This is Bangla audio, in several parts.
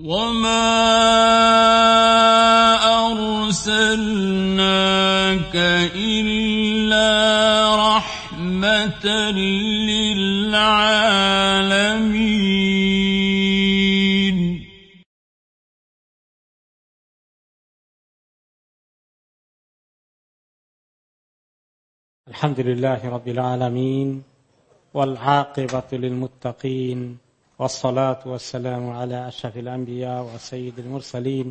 وما أرسلناك إلا رحمة للعالمين الحمد لله رب العالمين والعاقبة للمتقين والصلاة والسلام على أشرف الأنبياء وسيد المرسلين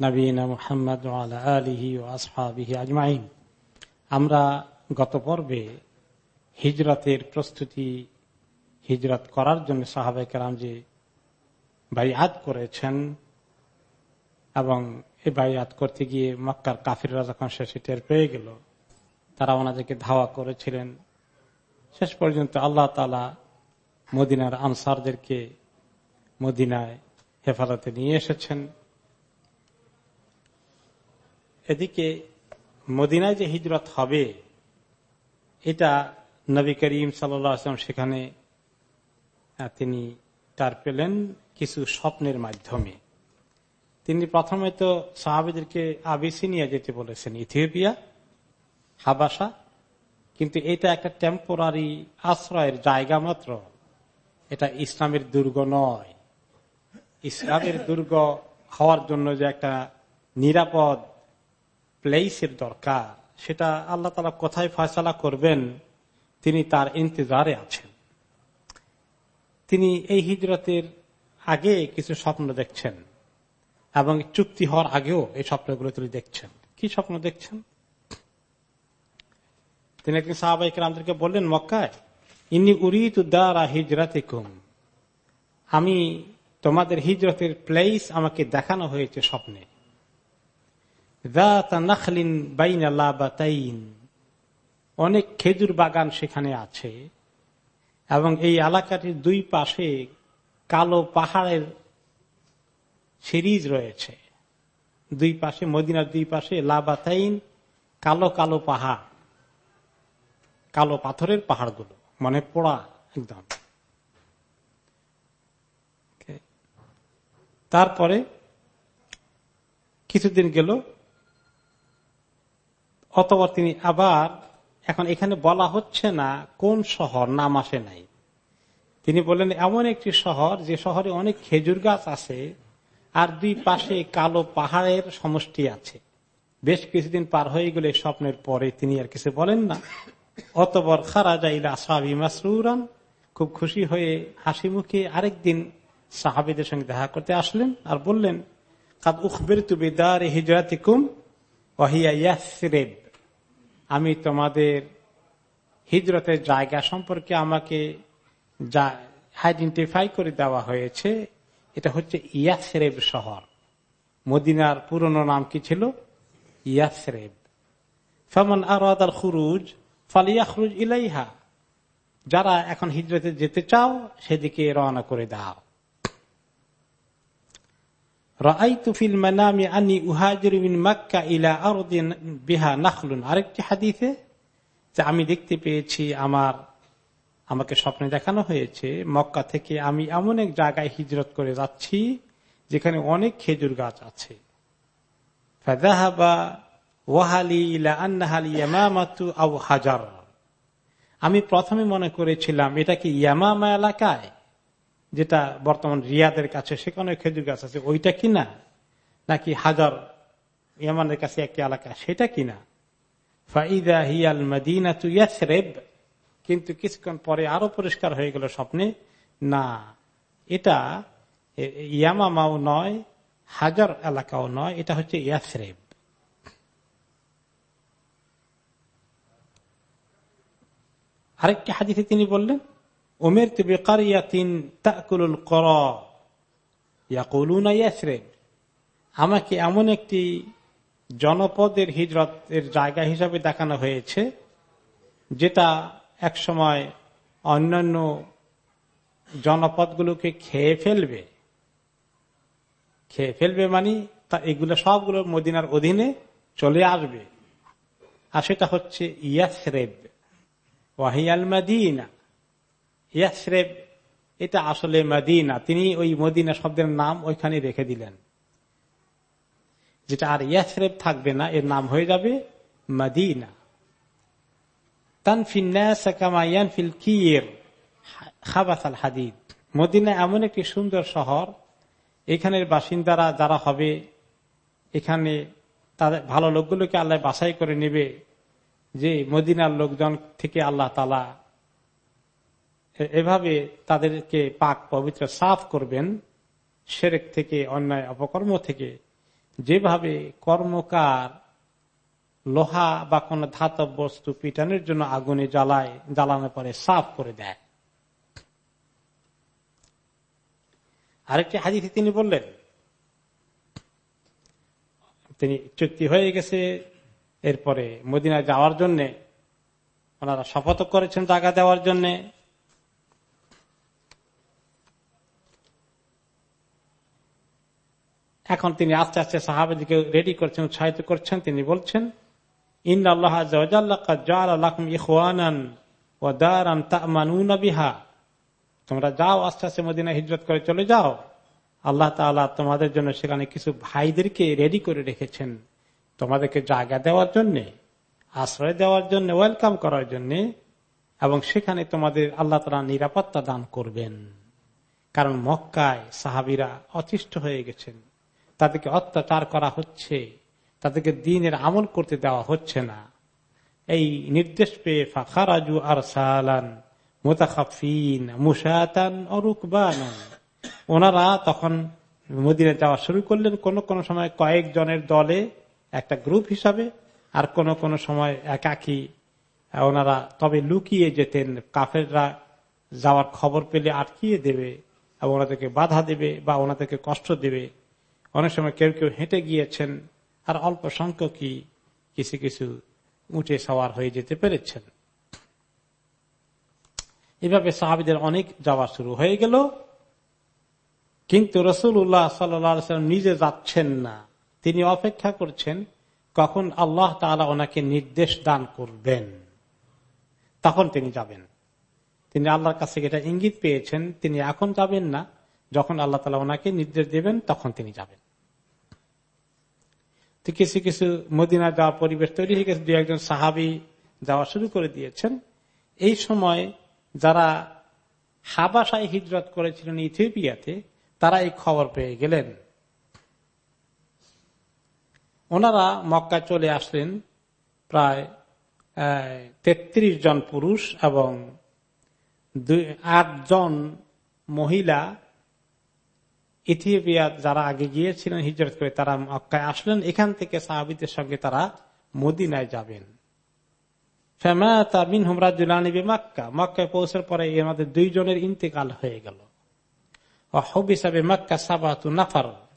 نبينا محمد وعلى آله وأصحابه أجمعين আমরা গত পর্বে হিজরতের প্রস্তুতি হিজরত করার জন্য সাহাবাই কালাম যে বাইয়াত করেছেন এবং এই বাইয়াত করতে গিয়ে মক্কার কাফিররা যখন শেষে টের পেয়ে গেল তারা ওনাদেরকে ধাওয়া করেছিলেন শেষ পর্যন্ত আল্লাহ তালা মদিনার আনসারদেরকে মদিনায় হেফাজতে নিয়ে এসেছেন। এদিকে মদিনায় যে হিজরত হবে, এটা নবী করিম সাল্লাম সেখানে তিনি তার পেলেন কিছু স্বপ্নের মাধ্যমে। তিনি প্রথমে তো সাহাবিদেরকে আবিসিনিয়া যেতে বলেছেন, ইথিওপিয়া, হাবাসা, কিন্তু এটা একটা টেম্পোরারি আশ্রয়ের জায়গা মাত্র। এটা ইসলামের দুর্গ নয়। ইসলামের দুর্গ হওয়ার জন্য যে একটা নিরাপদ প্লেসের দরকার, সেটা আল্লাহ তালা কোথায় ফয়সলা করবেন, তিনি তার ইন্তজারে আছেন। তিনি এই হিজরতের আগে কিছু স্বপ্ন দেখছেন এবং চুক্তি হওয়ার আগেও এই স্বপ্নগুলো তিনি দেখছেন। কি স্বপ্ন দেখছেন? তিনি একদিন সাহাবাহিক রামদেরকে বললেন, মক্কায় ইনি উরিত দ্বারা হিজরাতে কুম আমি তোমাদের হিজরতের প্লেস আমাকে দেখানো হয়েছে স্বপ্নে। অনেক খেজুর বাগান সেখানে আছে এবং এই এলাকাটির দুই পাশে কালো পাহাড়ের সিরিজ রয়েছে। দুই পাশে, মদিনার দুই পাশে লাবাতাইন, কালো কালো পাহাড়, কালো পাথরের পাহাড়গুলো। মানে পোড়া একদম। তারপরে কিছুদিন গেল অতবার তিনি আবার এখন এখানে বলা হচ্ছে না কোন শহর নাম আসে নাই। তিনি বললেন এমন একটি শহর যে শহরে অনেক খেজুর গাছ আছে আর দুই পাশে কালো পাহাড়ের সমষ্টি আছে। বেশ কিছুদিন পার হয়ে গেলে স্বপ্নের পরে তিনি আর কিছু বলেন না। অতবর খারা যাইলা সাহাবি খুব খুশি হয়ে হাসি মুখে আরেকদিন সাহাবিদের সঙ্গে দেখা করতে আসলেন আর বললেন, কাদ উখবের তুবি দার হিজরাতিকুম ওয়াহিয়াসরেব আমি তোমাদের হিজরতের জায়গা সম্পর্কে আমাকে আইডেন্টিফাই করে দেওয়া হয়েছে, এটা হচ্ছে ইয়াসরেব শহর। মদিনার পুরনো নাম কি ছিল? ইয়াসরেব। ফমন আর খুরুজ ফালিয়াখরুজ ইলাইহা। যারা এখন হিজরতে যেতে চাও, সেদিকে রওনা করে দাও। আরেকটি যে আমি দেখতে পেয়েছি, আমার, আমাকে স্বপ্নে দেখানো হয়েছে, মক্কা থেকে আমি এমন এক জায়গায় হিজরত করে যাচ্ছি, যেখানে অনেক খেজুর গাছ আছে। হাজার। আমি প্রথমে মনে করেছিলাম, এটা কি ইয়ামামা এলাকায়? যেটা বর্তমান রিয়াদের কাছে, সেখানে খেজুর গাছ আছে, ওইটা কিনা নাকি হাজার ইয়ামানের কাছে একটি এলাকা, সেটা কিনা ফাইদা হিয়াল মদিনা তু ইয়াসরেব। কিন্তু কিছুক্ষণ পরে আরও পরিষ্কার হয়ে গেল স্বপ্নে, না, এটা ইয়ামামাও নয়, হাজার এলাকাও নয়, এটা হচ্ছে ইয়াসরেব। আরেকটি হাদিসে তিনি বললেন ওমের বেকারিয়াতিন তাকুল কর। আমাকে এমন একটি জনপদের হিজরতের জায়গা হিসাবে দেখানো হয়েছে, যেটা একসময় অন্যান্য জনপদগুলোকে খেয়ে ফেলবে। খেয়ে ফেলবে মানে তা এগুলো সবগুলো মদিনার অধীনে চলে আসবে। আর সেটা হচ্ছে ইয়াসরেব ওয়াহিয়াল মাদিনা ইয়াসরেব এটা আসলে মদিনা। তিনি ওই মদিনা শব্দের নাম ওইখানে রেখে দিলেন। যেটা আর ইয়াসরেব থাকবে না, এর নাম হয়ে যাবে মদিনা। হাদিদ। মদিনা এমন একটি সুন্দর শহর। এখানের বাসিন্দারা যারা হবে, এখানে তাদের, ভালো লোকগুলোকে আল্লাহ বাছাই করে নেবে। যে মদিনার লোকজন থেকে আল্লাহ তালা এভাবে তাদেরকে পাক পবিত্র সাফ করবেন, সেরেক থেকে, অন্যায় অপকর্ম থেকে। যেভাবে কর্মকার লোহা বা কোন ধাতব বস্তু পিটানোর জন্য আগুনে জ্বালায় জ্বালানোর পরে সাফ করে দেয়। আরেকটি হাজিতে তিনি বললেন, তিনি চুক্তি হয়ে গেছে এরপরে মদিনায় যাওয়ার জন্য ওনারা শপথ করেছেন জায়গা দেওয়ার জন্য। এখন তিনি আস্তে আস্তে সাহাবাদিকে রেডি করছেন, উৎসাহিত করছেন, তিনি বলছেন ইন আল্লাহ তোমরা যাও, আস্তে আস্তে মদিনা হিজরত করে চলে যাও। আল্লাহ তোমাদের জন্য সেখানে কিছু ভাইদেরকে রেডি করে রেখেছেন। তোমাদেরকে জায়গা দেওয়ার জন্য, আশ্রয় দেওয়ার জন্য ওয়েলকাম করার জন্য, এবং সেখানে তোমাদের আল্লাহ তালা নিরাপত্তা দান করবেন। কারণ মক্কায় সাহাবিরা অতিষ্ঠ হয়ে গেছেন। তাদেরকে অত্যাচার করা হচ্ছে। তাদেরকে দিনের আমল করতে দেওয়া হচ্ছে না। এই নির্দেশ পেয়ে ফাখারাজু আর সালান মোতাফিন মুসাতান অরুকবান ওনারা তখন মদিনে যাওয়া শুরু করলেন। কোন কোন সময় কয়েকজনের দলে একটা গ্রুপ হিসাবে, আর কোন কোন সময় একাকি, ওনারা তবে লুকিয়ে যেতেন, কাফেররা যাওয়ার খবর পেলে আটকিয়ে দেবে, এবং ওনাদেরকে বাধা দেবে, বা ওনাদেরকে কষ্ট দেবে। অনেক সময় কেউ কেউ হেঁটে গিয়েছেন, আর অল্প সংখ্যকই কিছু কিছু উঠে সওয়ার হয়ে যেতে পেরেছেন। এভাবে সাহাবিদের অনেক যাওয়া শুরু হয়ে গেল। কিন্তু রসুল উল্লাহ সাল্লাম নিজে যাচ্ছেন না। তিনি অপেক্ষা করছেন, কখন আল্লাহ তালা ওনাকে নির্দেশ দান করবেন। তখন তিনি যাবেন। তিনি আল্লাহর কাছে এটা ইঙ্গিত পেয়েছেন, তিনি এখন যাবেন না। যখন আল্লাহ তালা ওনাকে নির্দেশ দেবেন, তখন তিনি যাবেন। কিছু কিছু মদিনা যাওয়ার পরিবেশ তৈরি হয়ে গেছে। দু একজন সাহাবি যাওয়া শুরু করে দিয়েছেন। এই সময় যারা হাবাসায় হিজরত করেছিলেন ইথিওপিয়াতে, তারা এই খবর পেয়ে গেলেন। ওনারা মক্কা চলে আসলেন প্রায় তেত্রিশ জন পুরুষ এবং আটজন মহিলা। ইথিওপিয়া যারা আগে গিয়েছিলেন হিজরত করে তারা মক্কায় আসলেন। এখান থেকে সাহাবিদের সঙ্গে তারা মদিনায় যাবেন। মক্কা। মক্কায় পৌঁছার পরে আমাদের দুইজনের ইন্তেকাল হয়ে গেল। মক্কা সাবাতু নাফার।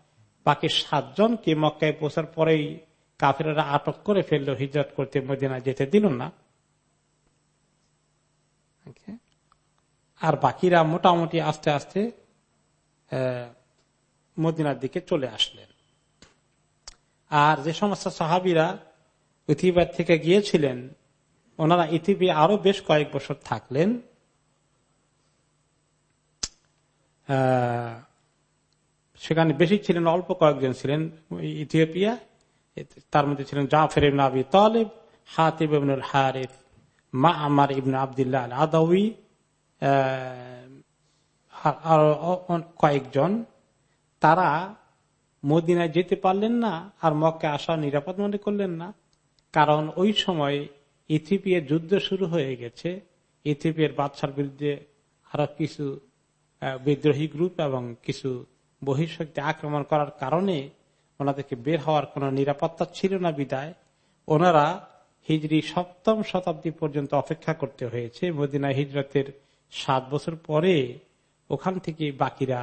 বাকি সাতজনকে মক্কায় পৌঁছার পরেই কাফেরা আটক করে ফেলল, হিজরত করতে মদিনা যেতে দিল না। আর বাকিরা মোটামুটি আস্তে আস্তে মদিনার দিকে চলে আসলেন। আর যে সমস্ত সাহাবিরা পৃথিবীর থেকে গিয়েছিলেন, ওনারা ইথিপি আরও বেশ কয়েক বছর থাকলেন। সেখানে বেশি ছিলেন, অল্প কয়েকজন ছিলেন, ইথিওপিয়া তার মধ্যে ছিলেন জাফর ইবন আবি তালেব, হাতিব ইবনুল হারিফ মা আমার ইবন আবদুল্লাহ আদাউি আরও কয়েকজন। তারা মদিনায় যেতে পারলেন না আর মক্কে আসা নিরাপদ মনে করলেন না। কারণ ওই সময় ইথিপিয়ার যুদ্ধ শুরু হয়ে গেছে। ইথিপিয়ার বাদশার বিরুদ্ধে আরও কিছু বিদ্রোহী গ্রুপ এবং কিছু বহিঃশক্তি আক্রমণ করার কারণে ওনাদেরকে বের হওয়ার কোন নিরাপত্তা ছিল না বিদায়। ওনারা হিজড়ি সপ্তম শতাব্দী পর্যন্ত অপেক্ষা করতে হয়েছে। মদিনা হিজরতের সাত বছর পরে ওখান থেকে বাকিরা,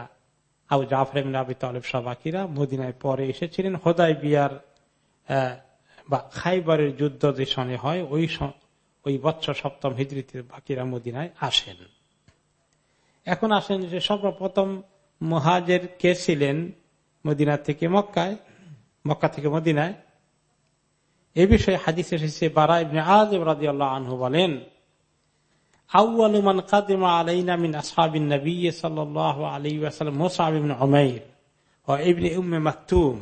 আবু জাফর আবি তালেব সহ বাকিরা মদিনায় পরে এসেছিলেন। হোদাই বিয়ার বা খাইবারের যুদ্ধ যে সনে হয়, ওই ওই বৎসর সপ্তম হিজড়িতে বাকিরা মদিনায় আসেন। এখন আসেন যে সর্বপ্রথম মহাজের কে ছিলেন মদিনা থেকে মক্কায়? মক্কা থেকে মদিনায়। এ বিষয়ে হাদিস এসেছে, বারা ইবনে আজ রাজি আল্লাহ আনহু বলেন আউআলুমান কাদিমা আলাইনা ও ইবনে উম্মে মাকতুম।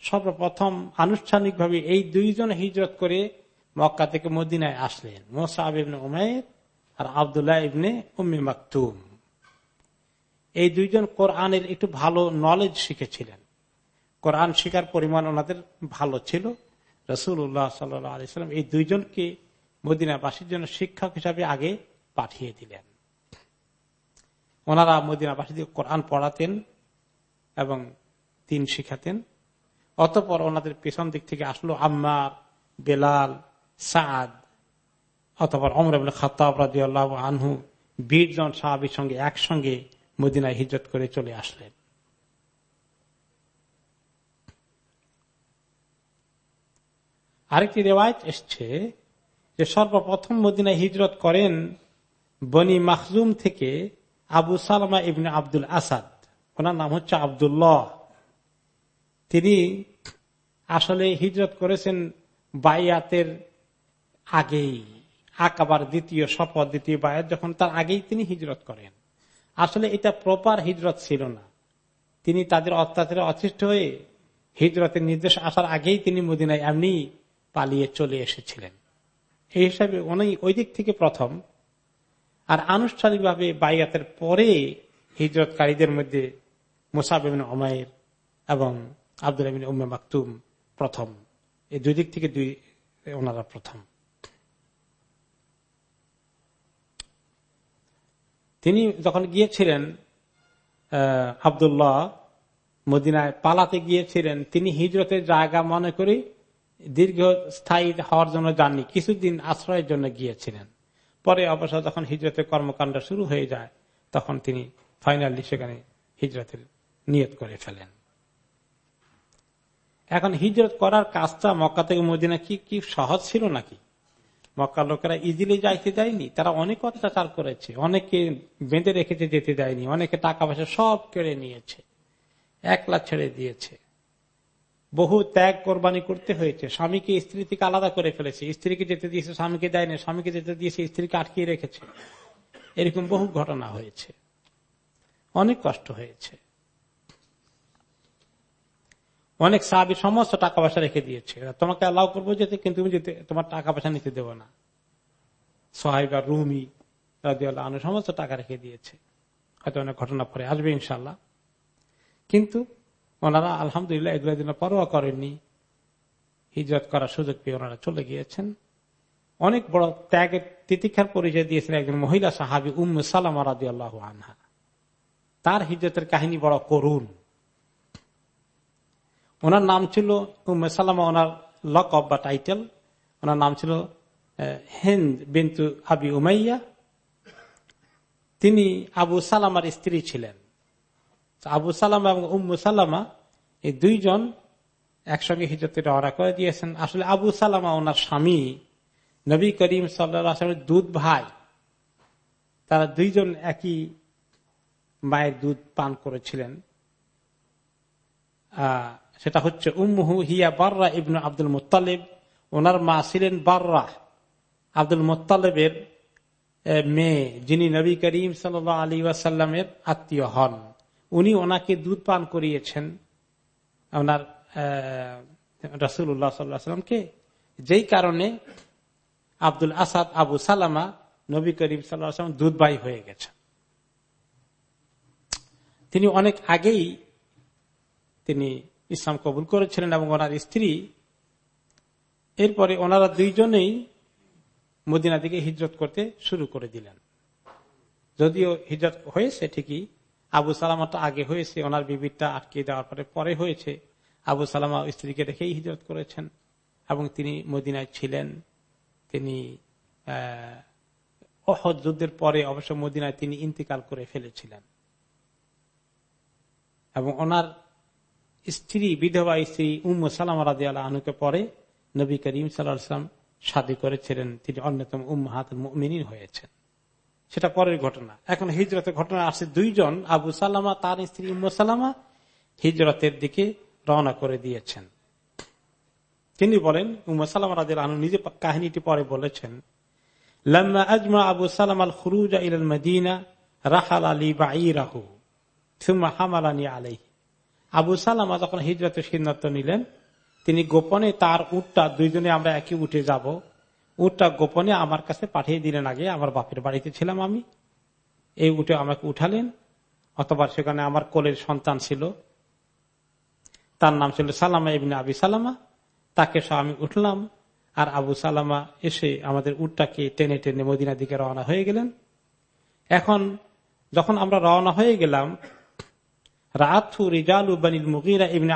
সর্বপ্রথম আনুষ্ঠানিকভাবে এই দুইজন হিজরত করে মক্কা থেকে মদিনায় আসলেন, মোসাব ইবনে উমাইর আর আবদুল্লাহ ইবনে উম্মে মাকতুম। এই দুইজন কোরআনের একটু ভালো নলেজ শিখেছিলেন। কোরআন শিকার পরিমাণ ওনাদের ভালো ছিল। রসুল্লাহ সাল্লাম এই দুইজনকে মদিনাবাসীর জন্য শিক্ষক হিসাবে আগে পাঠিয়ে দিলেন। ওনারা মদিনাবাসীদের কোরআন পড়াতেন এবং তিন শিখাতেন। অতপর ওনাদের পেছন দিক থেকে আসলো আম্মার, বেলাল, সাদ, অতপর অমর খাতাব রাজি আল্লাহ আনহু বীরজন সাহাবির সঙ্গে একসঙ্গে মদিনায় হিজরত করে চলে আসলেন। আরেকটি রেওয়ায়ত এসছে যে সর্বপ্রথম মদিনায় হিজরত করেন বনি মাহজুম থেকে আবু সালমা ইবনে আব্দুল আসাদ। ওনার নাম হচ্ছে আবদুল্লাহ। তিনি আসলে হিজরত করেছেন বাইয়াতের আগেই, আকাবার দ্বিতীয় শপথ, দ্বিতীয় বায়াত যখন তার আগেই তিনি হিজরত করেন। আসলে এটা প্রপার হিজরত ছিল না। তিনি তাদের অত্যাচারে অতিষ্ঠ হয়ে হিজরতের নির্দেশ আসার আগেই তিনি মদিনায় এমনি পালিয়ে চলে এসেছিলেন। এই হিসাবে অনেক ওই দিক থেকে প্রথম। আর আনুষ্ঠানিকভাবে বাইয়াতের পরে হিজরতকারীদের মধ্যে মুসাবিন ওমায়ের এবং আব্দুল আমিন উম্মে মাকতুম প্রথম। এই দুই দিক থেকে দুই ওনারা প্রথম। তিনি যখন গিয়েছিলেন আবদুল্লাহ মদিনায় পালাতে গিয়েছিলেন, তিনি হিজরতের জায়গা মনে করে দীর্ঘস্থায়ী হওয়ার জন্য যাননি, কিছুদিন আশ্রয়ের জন্য গিয়েছিলেন। পরে অবশ্য যখন হিজরতের কর্মকাণ্ড শুরু হয়ে যায়, তখন তিনি ফাইনালি সেখানে হিজরতের নিয়ত করে ফেলেন। এখন হিজরত করার কাজটা মক্কা থেকে মদিনা কি কি সহজ ছিল নাকি? মক্কা লোকেরা ইজিলি যাইতে দেয়নি। তারা অনেক অত্যাচার করেছে অনেকে বেঁধে রেখেছে, যেতে দেয়নি, অনেকে টাকা পয়সা সব কেড়ে নিয়েছে একলা ছেড়ে দিয়েছে। বহু ত্যাগ কোরবানি করতে হয়েছে, স্বামীকে স্ত্রী থেকে আলাদা করে ফেলেছে। স্ত্রীকে যেতে দিয়েছে, স্বামীকে দেয়নি, স্বামীকে যেতে দিয়েছে, স্ত্রীকে আটকিয়ে রেখেছে। এরকম বহু ঘটনা হয়েছে। অনেক কষ্ট হয়েছে। অনেক সাহাবি সমস্ত টাকা পয়সা রেখে দিয়েছে। তোমাকে অ্যালাউ করব যেতে, কিন্তু তুমি যেতে, তোমার টাকা পয়সা নিতে দেবো না। সোহাইবা রুমি আনু সমস্ত টাকা রেখে দিয়েছে। হয়তো অনেক ঘটনা পরে আসবে ইনশাল্লাহ কিন্তু ওনারা আলহামদুলিল্লাহ এগুলো দিন পরোয়া করেননি। হিজরত করার সুযোগ পেয়ে ওনারা চলে গিয়েছেন। অনেক বড় ত্যাগের তিতিক্ষার পরিচয় দিয়েছেন একজন মহিলা সাহাবি উম সালাম রাজি আল্লাহ আনহা। তার হিজরতের কাহিনী বড় করুন ওনার নাম ছিল উম্মে সালামা, ওনার লক অফ বা টাইটেল ওনার নাম ছিল হেন্দ বিন্তু আবি উমাইয়া। তিনি আবু সালামার স্ত্রী ছিলেন। আবু সালামা এবং উম্মু সালামা এই দুইজন একসঙ্গে হিজরতে রওনা করে দিয়েছেন। আসলে আবু সালামা ওনার স্বামী, নবী করিম সাল্লামের দুধ ভাই। তারা দুইজন একই মায়ের দুধ পান করেছিলেন। সেটা হচ্ছে উম্মুহু হিয়া বার্রা ইবনু আব্দুল মুতালিব ওনার মা ছিলেন বার্রা। আব্দুল মোত্তালেবের মেয়ে, যিনি নবী করিম সাল আলী ওয়াসাল্লামের আত্মীয় হন। উনি ওনাকে দুধ পান করিয়েছেন। ওনার রসুল্লাহ সাল্লামকে যেই কারণে আব্দুল আসাদ আবু সালামা নবী করিম সাল্লাম দুধবাই হয়ে গেছেন। তিনি অনেক আগেই তিনি ইসলাম কবুল করেছিলেন এবং ওনার স্ত্রী, এরপরে ওনারা দুইজনেই মদিনা দিকে হিজরত করতে শুরু করে দিলেন। যদিও হিজরত হয়েছে ঠিকই, আবু সালামাটা আগে হয়েছে, ওনার বিবিরটা আটকে দেওয়ার পরে পরে হয়েছে। আবু সালামা স্ত্রীকে রেখেই হিজরত করেছেন এবং তিনি মদিনায় ছিলেন। তিনি অহদ যুদ্ধের পরে অবশ্য মদিনায় তিনি ইন্তিকাল করে ফেলেছিলেন। এবং ওনার স্ত্রী, বিধবা স্ত্রী উম সালাম রাজি আল্লাহ আনুকে পরে নবী করিম সাল্লাম সাদী করেছিলেন। তিনি অন্যতম উম হাতুল মিনীর হয়েছেন। সেটা পরের ঘটনা। এখন হিজরতের ঘটনা আসছে দুইজন, আবু সালামা, তার স্ত্রী উম সালামা, হিজরতের দিকে রওনা করে দিয়েছেন। তিনি বলেন উম সালাম রাজিল আনু নিজে কাহিনীটি পরে বলেছেন আজমা আবু সালাম আলী আলাইহি। আবু সালামা যখন হিজরতের সিদ্ধান্ত নিলেন, তিনি গোপনে তার উটটা, দুইজনে আমরা একই উঠে যাব, উটটা গোপনে আমার কাছে পাঠিয়ে দিলেন আগে, আমার বাপের বাড়িতে ছিলাম আমি। এই উঠে আমাকে উঠালেন, অথবা সেখানে আমার কোলের সন্তান ছিল। তার নাম ছিল সালামা ইবিন আবি সালামা। তাকে সহ আমি উঠলাম, আর আবু সালামা এসে আমাদের উটটাকে টেনে টেনে মদিনার দিকে রওনা হয়ে গেলেন। এখন যখন আমরা রওনা হয়ে গেলাম ইবনে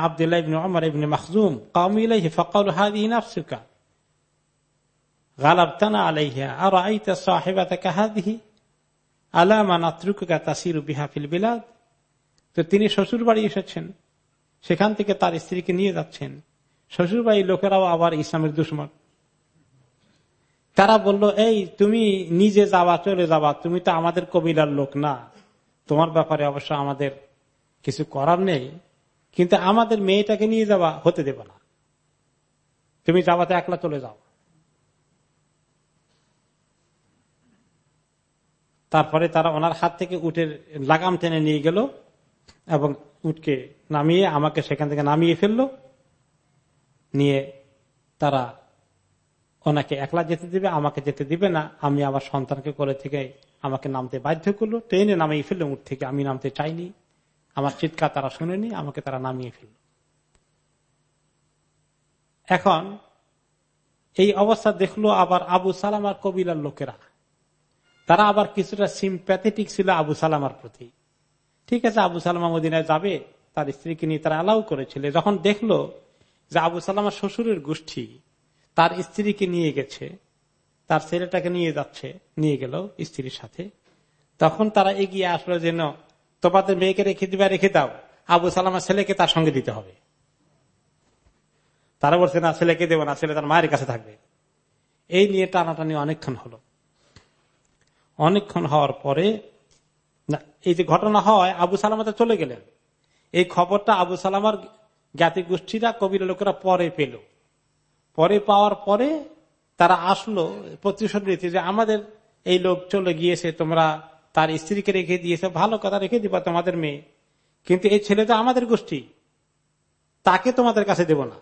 তো তিনি শ্বশুর বাড়ি এসেছেন। সেখান থেকে তার স্ত্রীকে নিয়ে যাচ্ছেন। শ্বশুর বাড়ির লোকেরাও আবার ইসলামের দুশ্মন। তারা বলল, এই, তুমি নিজে যাবা, চলে যাবা। তুমি তো আমাদের কবিলার লোক না। তোমার ব্যাপারে অবশ্য আমাদের কিছু করার নেই, কিন্তু আমাদের মেয়েটাকে নিয়ে যাওয়া হতে দেব না। তুমি যাওয়াতে একলা চলে যাও। তারপরে তারা ওনার হাত থেকে উঠের লাগাম টেনে নিয়ে গেল এবং উঠকে নামিয়ে আমাকে সেখান থেকে নামিয়ে ফেলল। নিয়ে তারা ওনাকে একলা যেতে দিবে, আমাকে যেতে দিবে না। আমি আমার সন্তানকে করে থেকে আমাকে নামতে বাধ্য করল। ট্রেনে নামিয়ে ফেলল উঠ থেকে। আমি নামতে চাইনি। আমার চিৎকার তারা শুনেনি, আমাকে তারা নামিয়ে ফেলল। এখন এই অবস্থা দেখল আবার আবু সালামার কবিলার লোকেরা। তারা আবার কিছুটা সিম্প্যাথেটিক ছিল আবু সালামার প্রতি। ঠিক আছে, আবু সালামা মদিনায় যাবে, তার স্ত্রীকে নিয়ে তারা অ্যালাউ করেছিল। যখন দেখল যে আবু সালামার শ্বশুরের গোষ্ঠী, তার স্ত্রীকে নিয়ে গেছে, তার ছেলেটাকে নিয়ে যাচ্ছে, নিয়ে গেল স্ত্রীর সাথে। তখন তারা এগিয়ে আসলো যেন তোমাদের মেয়েকে রেখে দিবা রেখে দাও। আবু সালামার ছেলেকে তার সঙ্গে দিতে হবে। তারা বলছে, না, ছেলেকে দেবো না, ছেলে তার মায়ের কাছে থাকবে। এই নিয়ে টানাটানি অনেকক্ষণ হলো। অনেকক্ষণ হওয়ার পরে এই যে ঘটনা হয়, আবু সালামাতে চলে গেলেন। এই খবরটা আবু সালামার জ্ঞাতি গোষ্ঠীরা কবির লোকেরা পরে পেল। পরে পাওয়ার পরে তারা আসলো প্রতিশোধ নিতে যে আমাদের এই লোক চলে গিয়েছে, তোমরা তার স্ত্রীকে রেখে দিয়েছে, ভালো কথা রেখে দিবা তোমাদের মেয়ে। কিন্তু এই ছেলে তো আমাদের গোষ্ঠী। তাকে তোমাদের কাছে দেব না।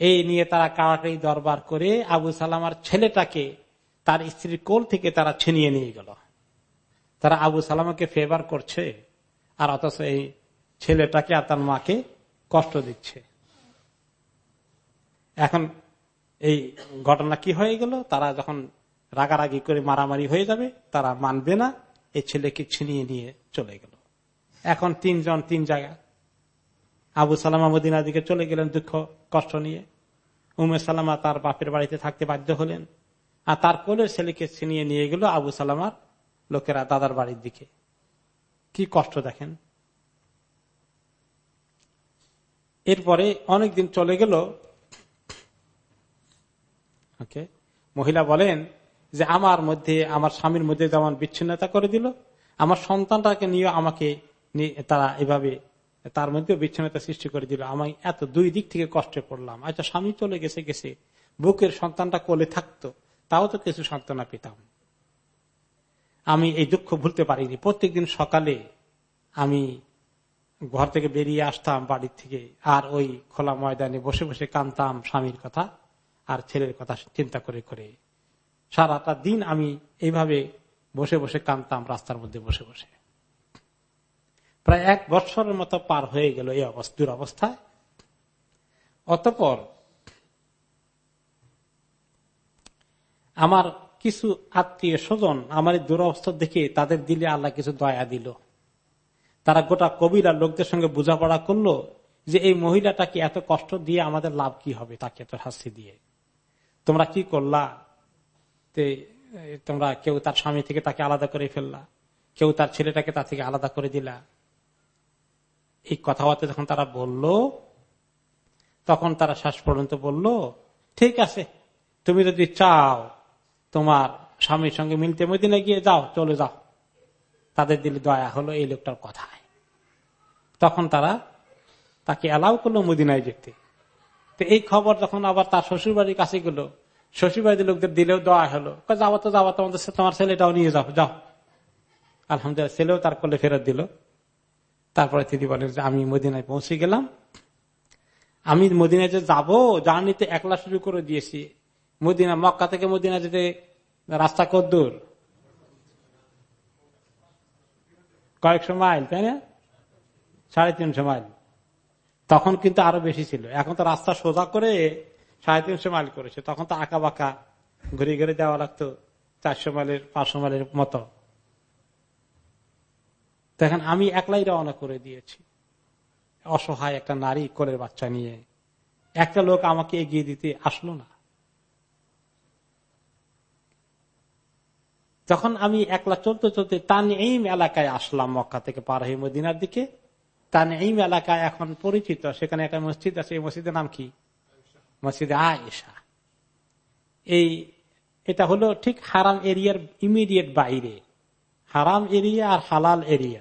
এই নিয়ে তারা কারাটাই দরবার করে আবু সালামার ছেলেটাকে তার স্ত্রীর কোল থেকে তারা ছিনিয়ে নিয়ে গেল। তারা আবু সালামাকে ফেভার করছে, আর অথচ এই ছেলেটাকে আর তার মাকে কষ্ট দিচ্ছে। এখন এই ঘটনা কি হয়ে গেল? তারা যখন রাগারাগি করে মারামারি হয়ে যাবে, তারা মানবে না এই ছেলেকে ছিনিয়ে নিয়ে চলে গেল। এখন তিনজন তিন জায়গা আবু সালামা মদিনার দিকে চলে গেলেন দুঃখ, কষ্ট নিয়ে। উমে সালামা তার বাপের বাড়িতে থাকতে বাধ্য হলেন। আর তার কোলের ছেলেকে ছিনিয়ে নিয়ে গেল আবু সালামার লোকেরা দাদার বাড়ির দিকে। কি কষ্ট দেখেন। এরপরে অনেকদিন চলে গেল। ওকে, মহিলা বলেন যে আমার মধ্যে, আমার স্বামীর মধ্যে যেমন বিচ্ছিন্নতা করে দিল, আমার সন্তানটাকে নিয়ে আমাকে তারা এভাবে তার মধ্যে বিচ্ছিন্নতা সৃষ্টি করে দিল। আমি এত দুই দিক থেকে কষ্টে পড়লাম। আচ্ছা স্বামী চলে গেছে গেছে। বুকের সন্তানটা কোলে থাকতো, তাও তো কিছু সান্ত্বনা পেতাম। আমি এই দুঃখ ভুলতে পারিনি। প্রত্যেকদিন সকালে আমি ঘর থেকে বেরিয়ে আসতাম বাড়ির থেকে, আর ওই খোলা ময়দানে বসে বসে কানতাম স্বামীর কথা আর ছেলের কথা চিন্তা করে করে। সারাটা দিন আমি এইভাবে বসে বসে কানতাম রাস্তার মধ্যে বসে বসে। প্রায় এক বছরের মতো পার হয়ে গেল এই অবস্থার অবস্থায় অতপর আমার কিছু আত্মীয় স্বজন আমার এই দুরবস্থা দেখে তাদের দিলে আল্লাহ কিছু দয়া দিল। তারা গোটা কবিরা লোকদের সঙ্গে বোঝাপড়া করল যে এই মহিলাটাকে এত কষ্ট দিয়ে আমাদের লাভ কি হবে, তাকে এত শাস্তি দিয়ে। তোমরা কি করলা? তোমরা কেউ তার স্বামী থেকে তাকে আলাদা করে ফেললা। কেউ তার ছেলেটাকে তা থেকে আলাদা করে দিলা। এই কথাবার্তা যখন তারা বলল, তখন তারা শেষ পর্যন্ত বলল, ঠিক আছে, তুমি যদি চাও তোমার স্বামীর সঙ্গে মিলতে মদিনে গিয়ে যাও, চলে যাও। তাদের দিলে দয়া হলো এই লোকটার কথায়। তখন তারা তাকে অ্যালাউ করল মদিনায় যেতে। তো এই খবর যখন আবার তার শ্বশুর বাড়ির কাছে গেল শ্বশুরবাড়িতে লোকদের দিলেও দেওয়া হলো। যাওয়া তো যাওয়া তোমাদের তোমার ছেলেটাও নিয়ে যাও যাও। আলহামদুলিল্লাহ, ছেলেও তার কোলে ফেরত দিল। তারপরে তিনি বলেন আমি মদিনায় পৌঁছে গেলাম। আমি মদিনায় যে যাব, জার্নিতে একলা শুরু করে দিয়েছি। মদিনা, মক্কা থেকে মদিনা যেতে রাস্তা কদ্দুর কয়েকশো মাইল, তাই না? সাড়ে তিনশো মাইল। তখন কিন্তু আরও বেশি ছিল। এখন তো রাস্তা সোজা করে সাড়ে তিনশো মাইল করেছে। তখন তো আঁকা বাঁকা ঘুরে ঘুরে যাওয়া লাগতো চারশো মাইলের, পাঁচশো মাইলের মতো। দেখেন, আমি একলাই রওনা করে দিয়েছি। অসহায় একটা নারী কোলের বাচ্চা নিয়ে। একটা লোক আমাকে এগিয়ে দিতে আসলো না। যখন আমি একলা চলতে চলতে তান এই এলাকায় আসলাম মক্কা থেকে পার হয়ে মদিনার দিকে তান এই এলাকায় এখন পরিচিত। সেখানে একটা মসজিদ আছে। এই মসজিদের নাম কি? মসজিদে আয়েশা। এই, এটা হলো ঠিক হারাম এরিয়ার ইমিডিয়েট বাইরে। হারাম এরিয়া আর হালাল এরিয়া।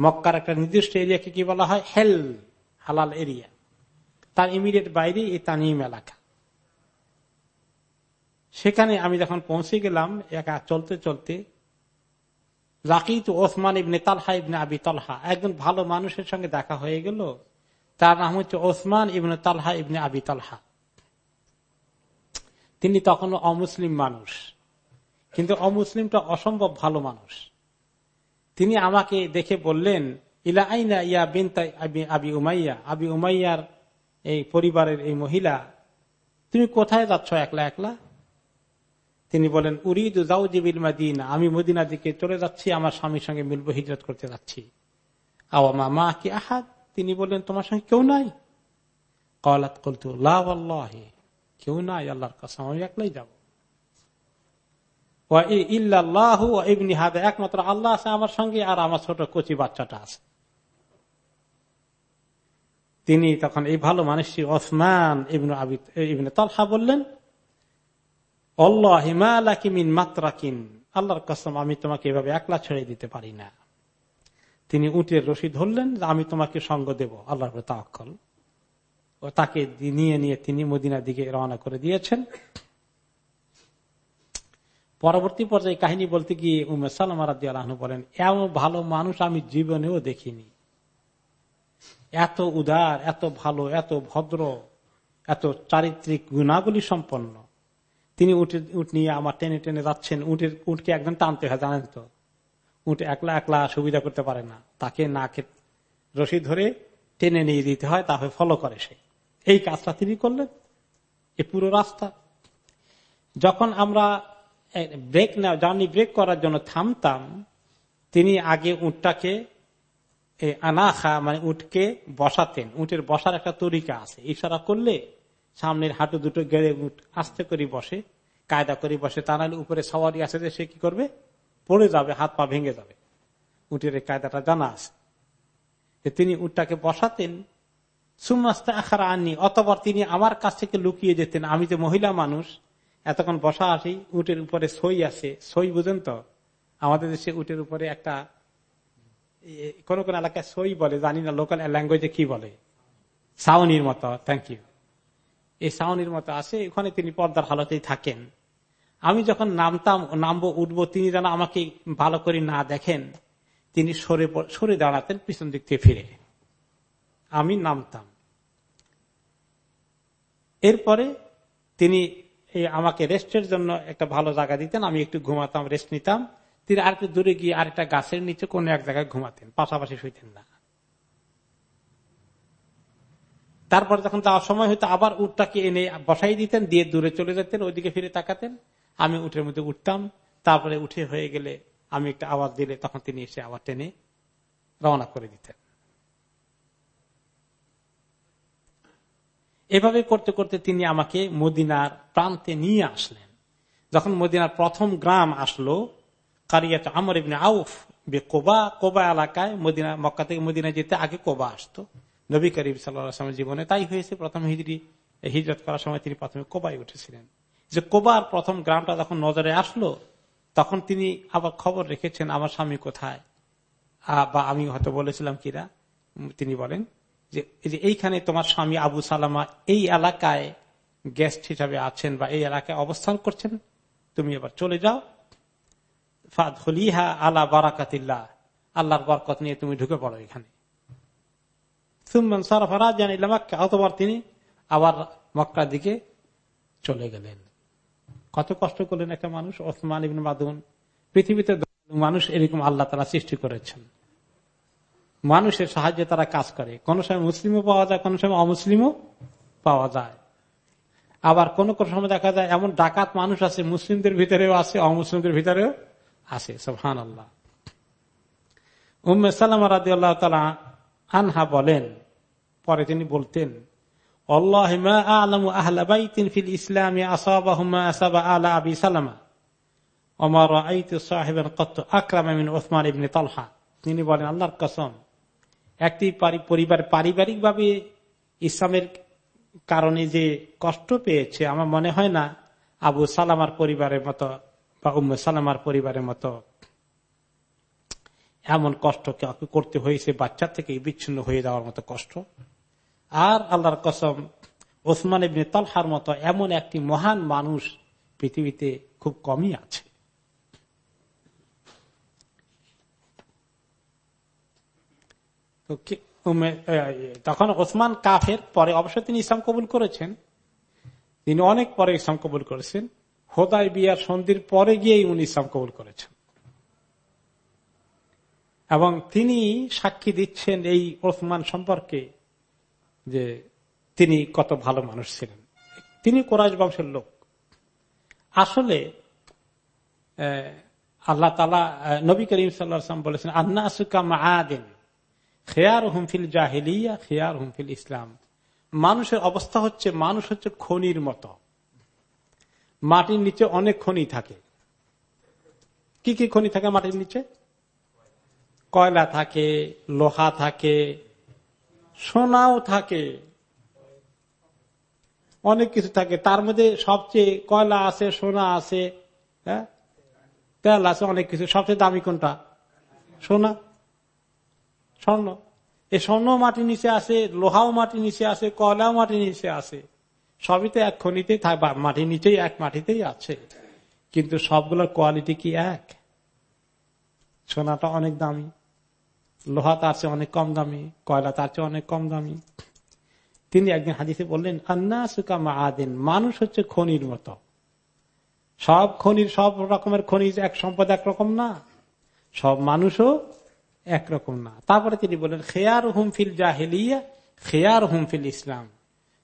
মক্কার একটা নির্দিষ্ট এরিয়াকে কি বলা হয়? হেল, হালাল এরিয়া। তার ইমিডিয়েট বাইরে এই তানিম এলাকা। সেখানে আমি যখন পৌঁছে গেলাম, একা চলতে চলতে রাকিত ওসমান ইবনে তালহা ইবনে আবি তলহা, একজন ভালো মানুষের সঙ্গে দেখা হয়ে গেল। তার নাম হচ্ছে ওসমান ইবনে তালহা ইবনে আবি তালহা। তিনি তখন অমুসলিম মানুষ। কিন্তু অমুসলিমটা অসম্ভব ভালো মানুষ। তিনি আমাকে দেখে বললেন, ইলা আইনা ইয়া বিনতা আবি উমাইয়া? আবি উমাইয়ার এই পরিবারের এই মহিলা, তুমি কোথায় যাচ্ছ একলা একলা? তিনি বলেন, উরিদ জাউজিবিল মাদিনা, আমি মদিনা দিকে চলে যাচ্ছি, আমার স্বামীর সঙ্গে মিলব, হিজরত করতে যাচ্ছি। আওয়ামা মা কি আহাদ? তিনি বললেন, তোমার সঙ্গে কেউ নাই? কলাত কলতু লাহ কেউ নাই আল্লাহর কাছে, আমি একলাই যাব। একমাত্র আল্লাহ আছে আমার সঙ্গে আর আমার ছোট কচি বাচ্চাটা আছে। তিনি তখন এই ভালো মানুষটি ওসমান ইবনু আবি, ইবনে তলহা বললেন অল্লাহ হিমালাকিমিন মাত্রাকিন, আল্লাহর কসম আমি তোমাকে এভাবে একলা ছেড়ে দিতে পারি না। তিনি উটের রশি ধরলেন আমি তোমাকে সঙ্গ দেব, আল্লাহর তাক্কল ও তাকে নিয়ে নিয়ে তিনি মদিনার দিকে রওনা করে দিয়েছেন। পরবর্তী পর্যায়ে কাহিনী বলতে গিয়ে উমে সালাম আল্লাহ বলেন, এমন ভালো মানুষ আমি জীবনেও দেখিনি। এত উদার, এত ভালো, এত ভদ্র, এত চারিত্রিক গুণাগুলি সম্পন্ন। তিনি উঠে উঠ নিয়ে আমার টেনে টেনে যাচ্ছেন। উঠের উঠকে একদম টানতে হয়, জানেন তো? উঠ একলা একলা সুবিধা করতে পারে না। তাকে না রশি ধরে টেনে নিয়ে দিতে হয় তাহলে ফলো করে সে। এই কাজটা তিনি করলেন। এ পুরো রাস্তা। যখন আমরা ব্রেক নেওয়া জার্নি ব্রেক করার জন্য থামতাম, তিনি আগে উঠটাকে আনাখা মানে উঠকে বসাতেন। উঠের বসার একটা তরিকা আছে। ইশারা করলে সামনের হাঁটু দুটো গেড়ে উঠ আস্তে করে বসে, কায়দা করে বসে। তা নাহলে উপরে সওয়ারি আছে যে সে কি করবে? পড়ে যাবে, হাত পা ভেঙে যাবে। উঠের এই কায়দাটা জানা আছে। তিনি উঠটাকে বসাতেন সুমাস্তে আখারা আননি অতবার তিনি আমার কাছ থেকে লুকিয়ে যেতেন। আমি যে মহিলা মানুষ, এতক্ষণ বসা আসি, উটের উপরে সই আছে। সই বুঝেন তো? আমাদের দেশে উটের উপরে একটা কোন কোন এলাকায় সই বলে, জানি না লোকাল ল্যাঙ্গুয়েজে কি বলে। সাউনির মতো থ্যাংক ইউ এই সাউনির মতো আছে, ওখানে তিনি পর্দার হালতেই থাকেন। আমি যখন নামতাম, নামবো, উঠবো, তিনি যেন আমাকে ভালো করে না দেখেন, তিনি সরে সরে দাঁড়াতেন পিছন দিক থেকে ফিরে। আমি নামতাম। এরপরে তিনি আমাকে রেস্টের জন্য একটা ভালো জায়গা দিতেন, আমি একটু ঘুমাতাম, রেস্ট নিতাম। তিনি আর একটু দূরে গিয়ে আরেকটা গাছের নিচে কোন এক জায়গায় ঘুমাতেন, পাশাপাশি শুইতেন না। তারপর যখন যাওয়ার সময় হয়তো আবার উঠটাকে এনে বসাই দিতেন, দিয়ে দূরে চলে যেতেন, ওইদিকে ফিরে তাকাতেন। আমি উঠের মধ্যে উঠতাম, তারপরে উঠে হয়ে গেলে আমি একটা আওয়াজ দিলে তখন তিনি এসে আবার টেনে রওনা করে দিতেন। এভাবে করতে করতে তিনি আমাকে মদিনার প্রান্তে নিয়ে আসলেন। যখন মদিনার প্রথম গ্রাম আসলো, কারিয়াত আমর ইবনে আউফ বে কোবা কোবা এলাকায় মদিনা, মক্কা থেকে মদিনা যেতে আগে কোবা আসতো। নবী করিম সাল্লামের জীবনে তাই হয়েছে। প্রথম হিজড়ি হিজরত করার সময় তিনি প্রথমে কোবায় উঠেছিলেন। যে কোবার প্রথম গ্রামটা যখন নজরে আসলো, তখন তিনি আবার খবর রেখেছেন, আমার স্বামী কোথায়? বা আমি হয়তো বলেছিলাম কিরা। তিনি বলেন যে এইখানে তোমার স্বামী আবু সালামা এই এলাকায় গেস্ট হিসাবে আছেন বা এই এলাকায় অবস্থান করছেন, তুমি এবার চলে যাও। ফাদহলিহা আলা বারাকাতিল্লাহ। আল্লাহর বরকত নিয়ে তুমি ঢুকে পড়ো এখানে। সুম্মান সারফারা জানিলাম অতবার তিনি আবার মক্কার দিকে চলে গেলেন। কত কষ্ট করলেন একটা মানুষ, ওসমান ইবিন মাদুন। পৃথিবীতে মানুষ এরকম আল্লাহ তারা সৃষ্টি করেছেন। মানুষের সাহায্যে তারা কাজ করে। কোন সময় মুসলিমও পাওয়া যায়, কোন সময় অমুসলিমও পাওয়া যায়। আবার কোন কোন সময় দেখা যায় এমন ডাকাত মানুষ আছে, মুসলিমদের ভিতরেও আছে, অমুসলিমদের ভিতরেও আছে। সোহান আল্লাহ উম্মে সালাম রাজি আল্লাহ তালা আনহা বলেন, পরে তিনি বলতেন তিনি বলেন, আল্লাহর কসম, একটি পরিবার পারিবারিক ভাবে ইসলামের কারণে যে কষ্ট পেয়েছে, আমার মনে হয় না আবু সালামার পরিবারের মতো বা উম্ম সালামার পরিবারের মতো এমন কষ্ট করতে হয়েছে, বাচ্চা থেকে বিচ্ছিন্ন হয়ে যাওয়ার মতো কষ্ট। আর আল্লাহর কসম, ওসমান ইবনে তলহার মতো এমন একটি মহান মানুষ পৃথিবীতে খুব কমই আছে। তখন ওসমান কাফের, পরে অবশ্য তিনি ইসলাম কবুল করেছেন। তিনি অনেক পরে ইসলাম কবুল করেছেন। হোদাই বিয়ার সন্ধির পরে গিয়েই উনি ইসলাম কবুল করেছেন। এবং তিনি সাক্ষী দিচ্ছেন এই ওসমান সম্পর্কে। যে তিনি কত ভালো মানুষ ছিলেন। তিনি কোরআশ বংশের লোক। আসলে আল্লাহ তালা নবী করিম সাল্লাম বলেছেন আন্না আসুকা মাদিন খেয়ার হুমফিল জাহেলিয়া খেয়ার হুমফিল ইসলাম। মানুষের অবস্থা হচ্ছে, মানুষ হচ্ছে খনির মতো। মাটির নিচে অনেক খনি থাকে। কি কি খনি থাকে মাটির নিচে? কয়লা থাকে, লোহা থাকে সোনাও থাকে। অনেক কিছু থাকে। তার মধ্যে সবচেয়ে কয়লা আছে, সোনা আছে হ্যাঁ? তেল আছে, অনেক কিছু। সবচেয়ে দামি কোনটা? সোনা। স্বর্ণ। এই স্বর্ণ মাটি নিচে আছে, লোহাও মাটি নিচে আছে, কয়লাও মাটি নিচে আছে। সবই তো এক খনিতেই মাটির নিচেই এক মাটিতেই আছে। কিন্তু সবগুলোর কোয়ালিটি কি এক? সোনাটা অনেক দামি। লোহা তার চেয়ে অনেক কম দামি, কয়লা তার চেয়ে অনেক কম দামি। তিনি একদিন হাদিসে বললেন আন্না সুকা মা আদিন মানুষ হচ্ছে খনির মতো। সব খনির, সব রকমের খনিজ এক সম্পদ একরকম না, সব মানুষও একরকম না। তারপরে তিনি বলেন খেয়ার হুমফিল জাহেলিয়া খেয়ার হুমফিল ইসলাম।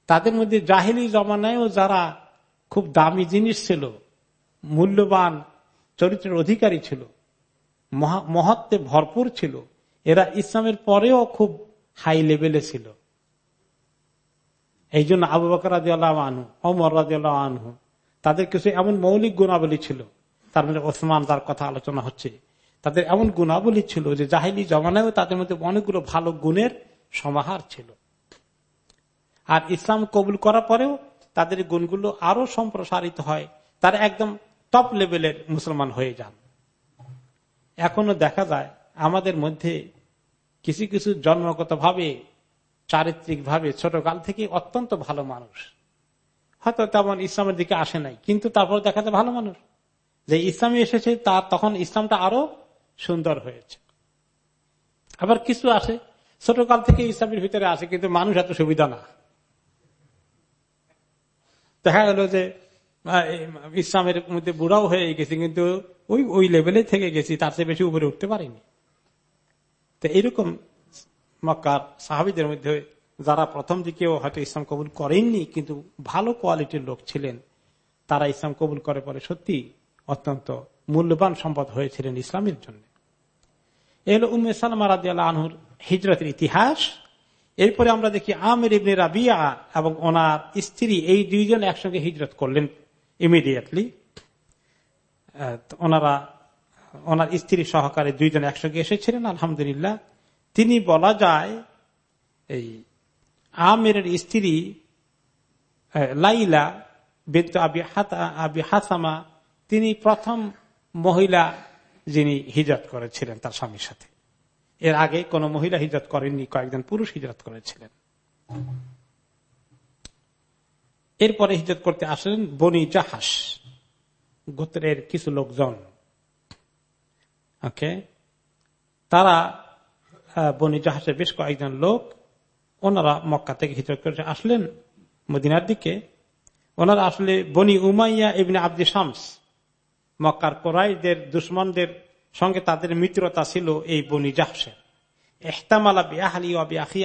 তাদের মধ্যে জাহেলি জমানায়ও যারা খুব দামি জিনিস ছিল, মূল্যবান চরিত্রের অধিকারী ছিল মহত্বে ভরপুর ছিল এরা ইসলামের পরেও খুব হাই লেভেলে ছিল। এই জন্য আবু বকর আনহু অমর রাজি আনহু, তাদের কিছু এমন মৌলিক গুণাবলী ছিল। তার মধ্যে ওসমান, তার কথা আলোচনা হচ্ছে। তাদের এমন গুণাবলী ছিল যে জাহিলি জমানায় তাদের মধ্যে অনেকগুলো ভালো গুণের সমাহার ছিল। আর ইসলাম কবুল করার পরেও তাদের গুণগুলো আরও সম্প্রসারিত হয়। তারা একদম টপ লেভেলের মুসলমান হয়ে যান। এখনও দেখা যায় আমাদের মধ্যে কিছু কিছু জন্মগত ভাবে চারিত্রিক ভাবে ছোটকাল থেকে অত্যন্ত ভালো মানুষ। হয়তো তেমন ইসলামের দিকে আসে নাই, কিন্তু তারপর দেখা যায় ভালো মানুষ। যে ইসলামে এসেছে তার তখন ইসলামটা আরও সুন্দর হয়েছে। আবার কিছু আসে, ছোটকাল থেকে ইসলামের ভিতরে আসে, কিন্তু মানুষ এত সুবিধা না। দেখা গেল যে ইসলামের মধ্যে বুড়াও হয়ে গেছি, কিন্তু ওই ওই লেভেলে থেকে গেছি, তার চেয়ে বেশি উপরে উঠতে পারিনি। তো এরকম মক্কার সাহাবিদের মধ্যে যারা প্রথম দিকেও হয়তো ইসলাম কবুল করেননি, কিন্তু ভালো কোয়ালিটির লোক ছিলেন, তারা ইসলাম কবুল করে পরে সত্যি অত্যন্ত মূল্যবান সম্পদ হয়েছিলেন ইসলামের জন্য। এলো উম্মে সালমা রাজি আনহুর হিজরতের ইতিহাস। এরপরে আমরা দেখি আমের ইবনে রাবিয়া এবং ওনার স্ত্রী, এই দুইজন একসঙ্গে হিজরত করলেন ইমিডিয়েটলি ওনারা ওনার স্ত্রী সহকারে দুইজন একসঙ্গে এসেছিলেন, আলহামদুলিল্লাহ। তিনি বলা যায়, এই আমের স্ত্রী লাইলা বেদ আবি আবি হাসামা, তিনি প্রথম মহিলা যিনি হিজরত করেছিলেন তার স্বামীর সাথে। এর আগে কোন মহিলা হিজরত করেননি, কয়েকজন পুরুষ হিজরত করেছিলেন। এরপরে হিজত করতে আসলেন বনি জাহাস গোত্রের কিছু লোকজন। ওকে? তারা বনি জাহাজের বেশ কয়েকজন লোক ওনারা মক্কা থেকে হিজরত করে আসলেন মদিনার দিকে। ওনারা আসলে বনি উমাইয়া ইবনে আব্দি শামস, মক্কার কোরাইদের দুশ্মনদের সঙ্গে তাদের মিত্রতা ছিল এই বনি জাহাসের এহতামালা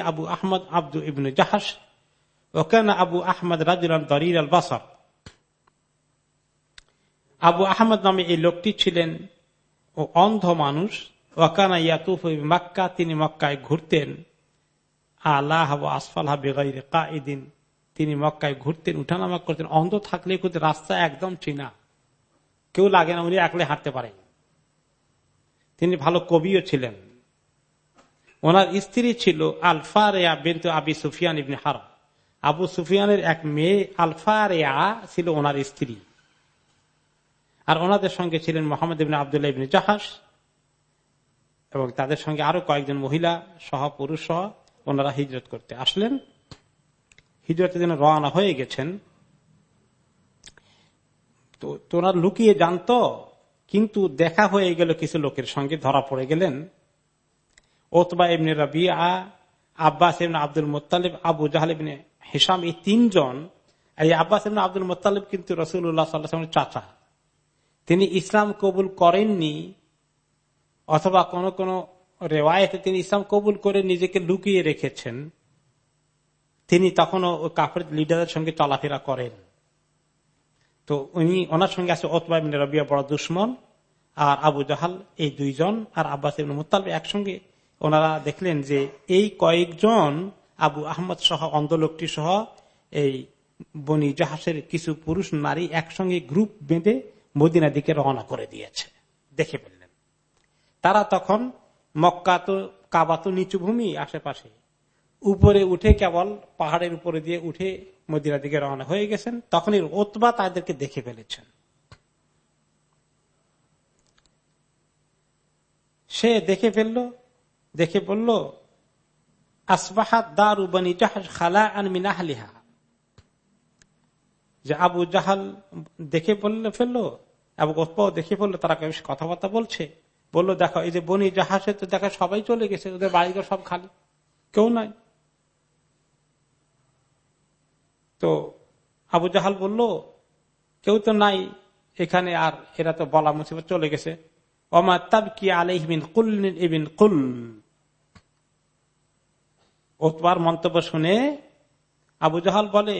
আবু আহমদ ইবনু আবু আহমদ আবু আহমদ নামে এই লোকটি ছিলেন ও অন্ধ মানুষ, ওয়াকানা ইয়াতুফ মাক্কা তিনি মক্কায় ঘুরতেন। আল্লাহ আসফাল হাবিগাইরে কাঈদিন, তিনি মক্কায় ঘুরতেন, উঠানামা করতেন। অন্ধ থাকলে কিন্তু রাস্তা একদম চিনা কেউ লাগে না, উনি একলে হাঁটতে পারেন তিনি ভালো কবিও ছিলেন। ওনার স্ত্রী ছিল আলফা রেয়া বিন্তু আবি সুফিয়ান ইবনে হার আবু সুফিয়ানের এক মেয়ে আলফা রেয়া ছিল ওনার স্ত্রী। আর ওনাদের সঙ্গে ছিলেন মোহাম্মদ ইবিন আবদুল্লাহ ইবিন জাহাস এবং তাদের সঙ্গে আরও কয়েকজন মহিলা সহ, পুরুষ সহ ওনারা হিজরত করতে আসলেন। হিজরতের দিন রওনা হয়ে গেছেন, তো তোরা লুকিয়ে জানতো, কিন্তু দেখা হয়ে গেল কিছু লোকের সঙ্গে ধরা পড়ে গেলেন। ওতবা এমনি রাবিয়া, আব্বাস এমনি আব্দুল মোত্তালিব, আবু জাহাল ইবনে হিসাম এই তিনজন, এই আব্বাস এমনি আব্দুল মোত্তালিব কিন্তু রসুল্লাহ সাল্লাহ চাচা। তিনি ইসলাম কবুল করেননি, অথবা কোন কোন রেওয়ায়তে তিনি ইসলাম কবুল করে নিজেকে লুকিয়ে রেখেছেন, তিনি তখনও কাপড় লিডারের সঙ্গে চলাফেরা করেন। তো উনি ওনার সঙ্গে আছে ওতবা রবিয়া, বড় দুশ্মন, আর আবু জাহাল এই দুইজন, আর আব্বাস মুতাল একসঙ্গে ওনারা দেখলেন যে এই কয়েকজন আবু আহমদ সহ অন্ধ লোকটি সহ এই বনি জাহাজের কিছু পুরুষ নারী একসঙ্গে গ্রুপ বেঁধে মদিনা দিকে রওনা করে দিয়েছে। দেখে ফেললেন। তারা তখন মক্কা তো কাবা তো নিচু ভূমি আশেপাশে। উপরে উঠে কেবল পাহাড়ের উপরে দিয়ে উঠে মদিনা দিকে রওনা হয়ে গেছেন। তখন এর ওতবা তাদেরকে দেখে ফেলেছেন। সে দেখে ফেলল, দেখে বলল, আসবাহাত আবু জাহাল দেখে বললে, ফেলল আবু গোপাও দেখে ফেলল তারা কথাবার্তা বলছে? বলল, দেখো, এই যে বনি জাহাজে তো দেখা, সবাই চলে গেছে, ওদের বাড়িঘর সব খালি, কেউ নাই। তো আবু জাহাল বলল, কেউ তো নাই, এখানে আর এরা তো বলা মুসিবত চলে গেছে। অমা তাব কি আলহিন কুল ইবিন কুল। ওতবার মন্তব্য শুনে আবু জাহাল বলে,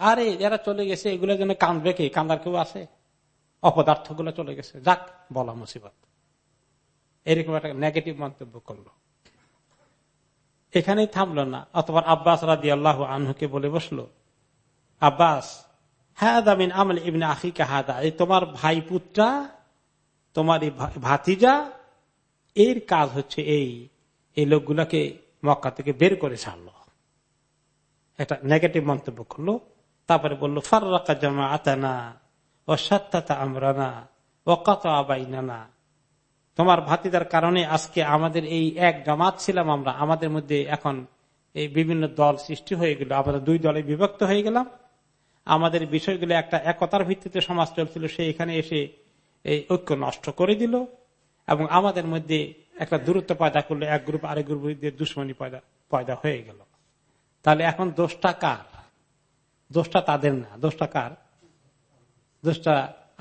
আরে যারা চলে গেছে এগুলো যেন কাঁদবে কে? কান্দার কেউ আছে? অপদার্থগুলো চলে গেছে। যাক, বলা মুসিবত। এরকম একটা নেগেটিভ মন্তব্য করল। এখানেই থামলো না। অথবা আব্বাস রাজি আল্লাহ আনহুকে বলে বসল, আব্বাস হ্যাঁ দামিন আমল ইবনে আখিকা হাদা এই তোমার ভাই পুত্রা, তোমার এই ভাতিজা, এর কাজ হচ্ছে এই এই লোকগুলাকে মক্কা থেকে বের করে ছাড়লো। একটা নেগেটিভ মন্তব্য করল। তারপরে বলল, ফার্রাকা জামা আতানা ও সত্যাতা আমরা না ও কত আবাইনা তোমার ভাতিদার কারণে আজকে আমাদের এই এক জামাত ছিলাম আমরা, আমাদের মধ্যে এখন এই বিভিন্ন দল সৃষ্টি হয়ে গেল, আমরা দুই দলে বিভক্ত হয়ে গেলাম। আমাদের বিষয়গুলো একটা একতার ভিত্তিতে সমাজ চলছিল, সে এখানে এসে এই ঐক্য নষ্ট করে দিল এবং আমাদের মধ্যে একটা দূরত্ব পয়দা করল, এক গ্রুপ আরেক গ্রুপ দুশ্মনী পয়দা পয়দা হয়ে গেল। তাহলে এখন দোষটা কার? দোষটা তাদের না, দোষটা কার? দোষটা